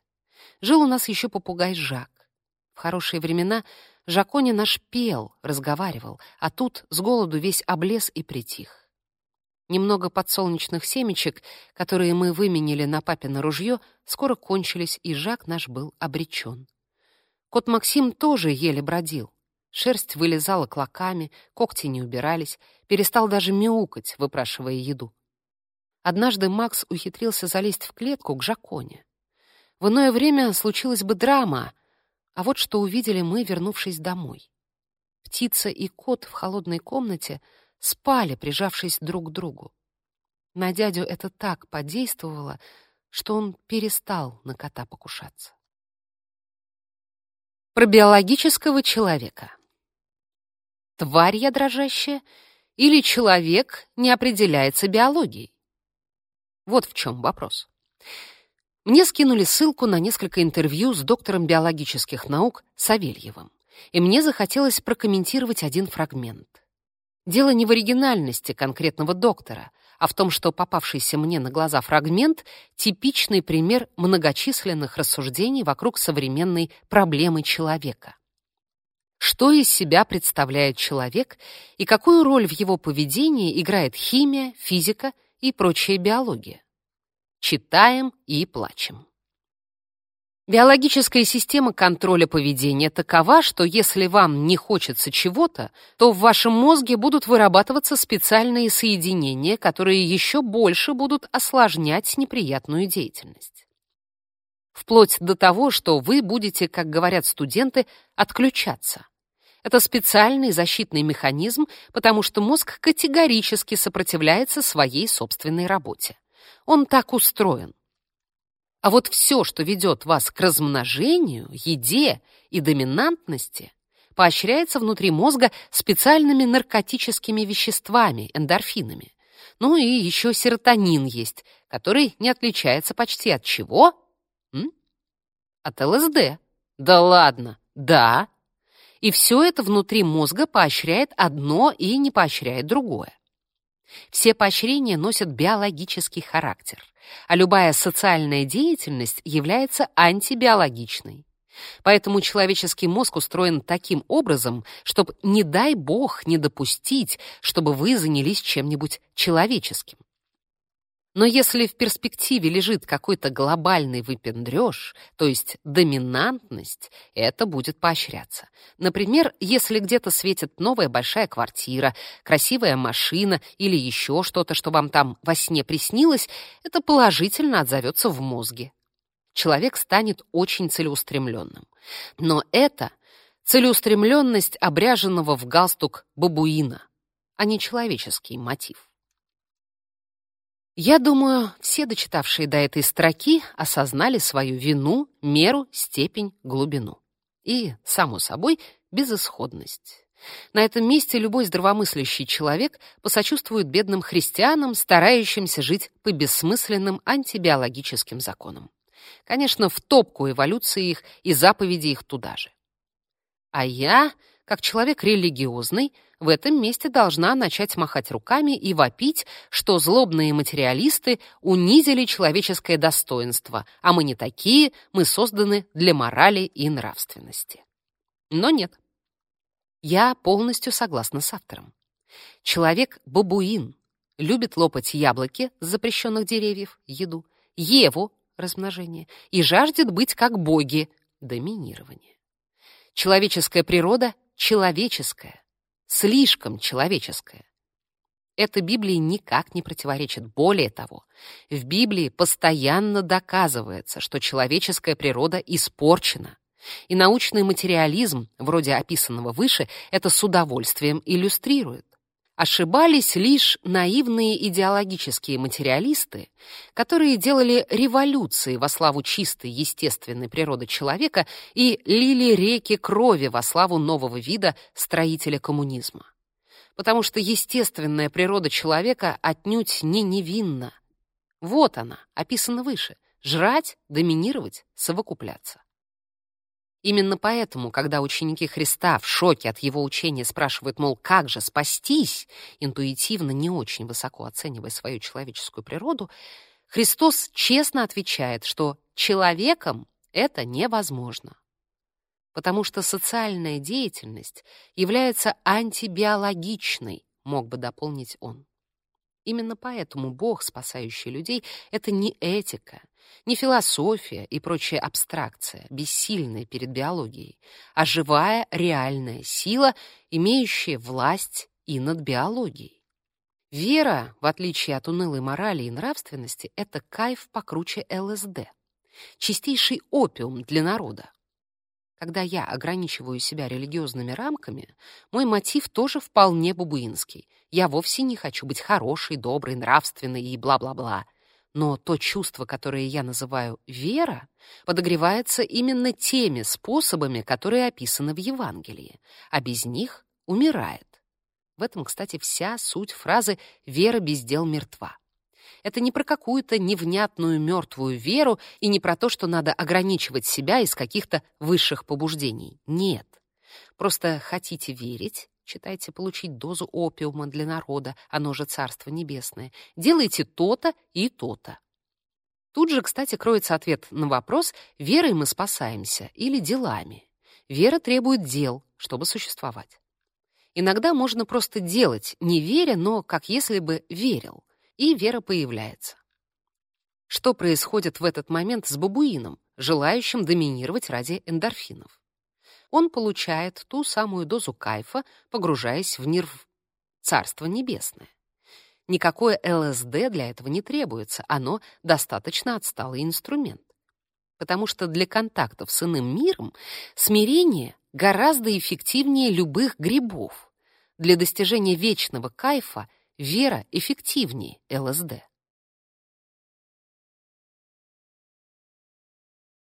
S1: Жил у нас еще попугай Жак. В хорошие времена Жакони наш пел, разговаривал, а тут с голоду весь облез и притих. Немного подсолнечных семечек, которые мы выменили на папино ружье, скоро кончились, и Жак наш был обречен. Кот Максим тоже еле бродил. Шерсть вылезала клоками, когти не убирались, перестал даже мяукать, выпрашивая еду. Однажды Макс ухитрился залезть в клетку к Жаконе. В иное время случилась бы драма — а вот что увидели мы, вернувшись домой. Птица и кот в холодной комнате спали, прижавшись друг к другу. На дядю это так подействовало, что он перестал на кота покушаться. Про биологического человека. Тварь я дрожащая или человек не определяется биологией? Вот в чем вопрос. Мне скинули ссылку на несколько интервью с доктором биологических наук Савельевым, и мне захотелось прокомментировать один фрагмент. Дело не в оригинальности конкретного доктора, а в том, что попавшийся мне на глаза фрагмент — типичный пример многочисленных рассуждений вокруг современной проблемы человека. Что из себя представляет человек и какую роль в его поведении играет химия, физика и прочая биология? Читаем и плачем. Биологическая система контроля поведения такова, что если вам не хочется чего-то, то в вашем мозге будут вырабатываться специальные соединения, которые еще больше будут осложнять неприятную деятельность. Вплоть до того, что вы будете, как говорят студенты, отключаться. Это специальный защитный механизм, потому что мозг категорически сопротивляется своей собственной работе. Он так устроен. А вот все, что ведет вас к размножению, еде и доминантности, поощряется внутри мозга специальными наркотическими веществами, эндорфинами. Ну и еще серотонин есть, который не отличается почти от чего? М? От ЛСД. Да ладно, да. И все это внутри мозга поощряет одно и не поощряет другое. Все поощрения носят биологический характер, а любая социальная деятельность является антибиологичной. Поэтому человеческий мозг устроен таким образом, чтобы, не дай бог, не допустить, чтобы вы занялись чем-нибудь человеческим. Но если в перспективе лежит какой-то глобальный выпендрёж, то есть доминантность, это будет поощряться. Например, если где-то светит новая большая квартира, красивая машина или еще что-то, что вам там во сне приснилось, это положительно отзовется в мозге. Человек станет очень целеустремленным. Но это целеустремленность обряженного в галстук бабуина, а не человеческий мотив. Я думаю, все дочитавшие до этой строки осознали свою вину, меру, степень, глубину. И, само собой, безысходность. На этом месте любой здравомыслящий человек посочувствует бедным христианам, старающимся жить по бессмысленным антибиологическим законам. Конечно, в топку эволюции их и заповеди их туда же. А я, как человек религиозный, в этом месте должна начать махать руками и вопить, что злобные материалисты унизили человеческое достоинство, а мы не такие, мы созданы для морали и нравственности. Но нет. Я полностью согласна с автором. Человек-бабуин любит лопать яблоки с запрещенных деревьев, еду, Еву, размножение, и жаждет быть как боги, доминирование. Человеческая природа — человеческая, слишком человеческое. Это Библии никак не противоречит. Более того, в Библии постоянно доказывается, что человеческая природа испорчена. И научный материализм, вроде описанного выше, это с удовольствием иллюстрирует. Ошибались лишь наивные идеологические материалисты, которые делали революции во славу чистой естественной природы человека и лили реки крови во славу нового вида строителя коммунизма. Потому что естественная природа человека отнюдь не невинна. Вот она, описана выше. Жрать, доминировать, совокупляться. Именно поэтому, когда ученики Христа в шоке от его учения спрашивают, мол, как же спастись, интуитивно не очень высоко оценивая свою человеческую природу, Христос честно отвечает, что человеком это невозможно. Потому что социальная деятельность является антибиологичной, мог бы дополнить он. Именно поэтому Бог, спасающий людей, это не этика, не философия и прочая абстракция, бессильная перед биологией, а живая реальная сила, имеющая власть и над биологией. Вера, в отличие от унылой морали и нравственности, это кайф покруче ЛСД, чистейший опиум для народа. когда я ограничиваю себя религиозными рамками, мой мотив тоже вполне бабуинский. Я вовсе не хочу быть хорошей, доброй, нравственной и бла-бла-бла. Но то чувство, которое я называю вера, подогревается именно теми способами, которые описаны в Евангелии, а без них умирает. В этом, кстати, вся суть фразы «вера без дел мертва». Это не про какую-то невнятную мертвую веру и не про то, что надо ограничивать себя из каких-то высших побуждений. Нет. Просто хотите верить, читайте «Получить дозу опиума для народа, оно же Царство Небесное», делайте то-то и то-то. Тут же, кстати, кроется ответ на вопрос, верой мы спасаемся или делами. Вера требует дел, чтобы существовать. Иногда можно просто делать, не веря, но как если бы верил и вера появляется. Что происходит в этот момент с бабуином, желающим доминировать ради эндорфинов? Он получает ту самую дозу кайфа, погружаясь в нирв Царство Небесное. Никакое ЛСД для этого не требуется, оно достаточно отсталый инструмент. Потому что для контактов с иным миром смирение гораздо эффективнее любых грибов. Для достижения вечного кайфа Вера эффективнее ЛСД.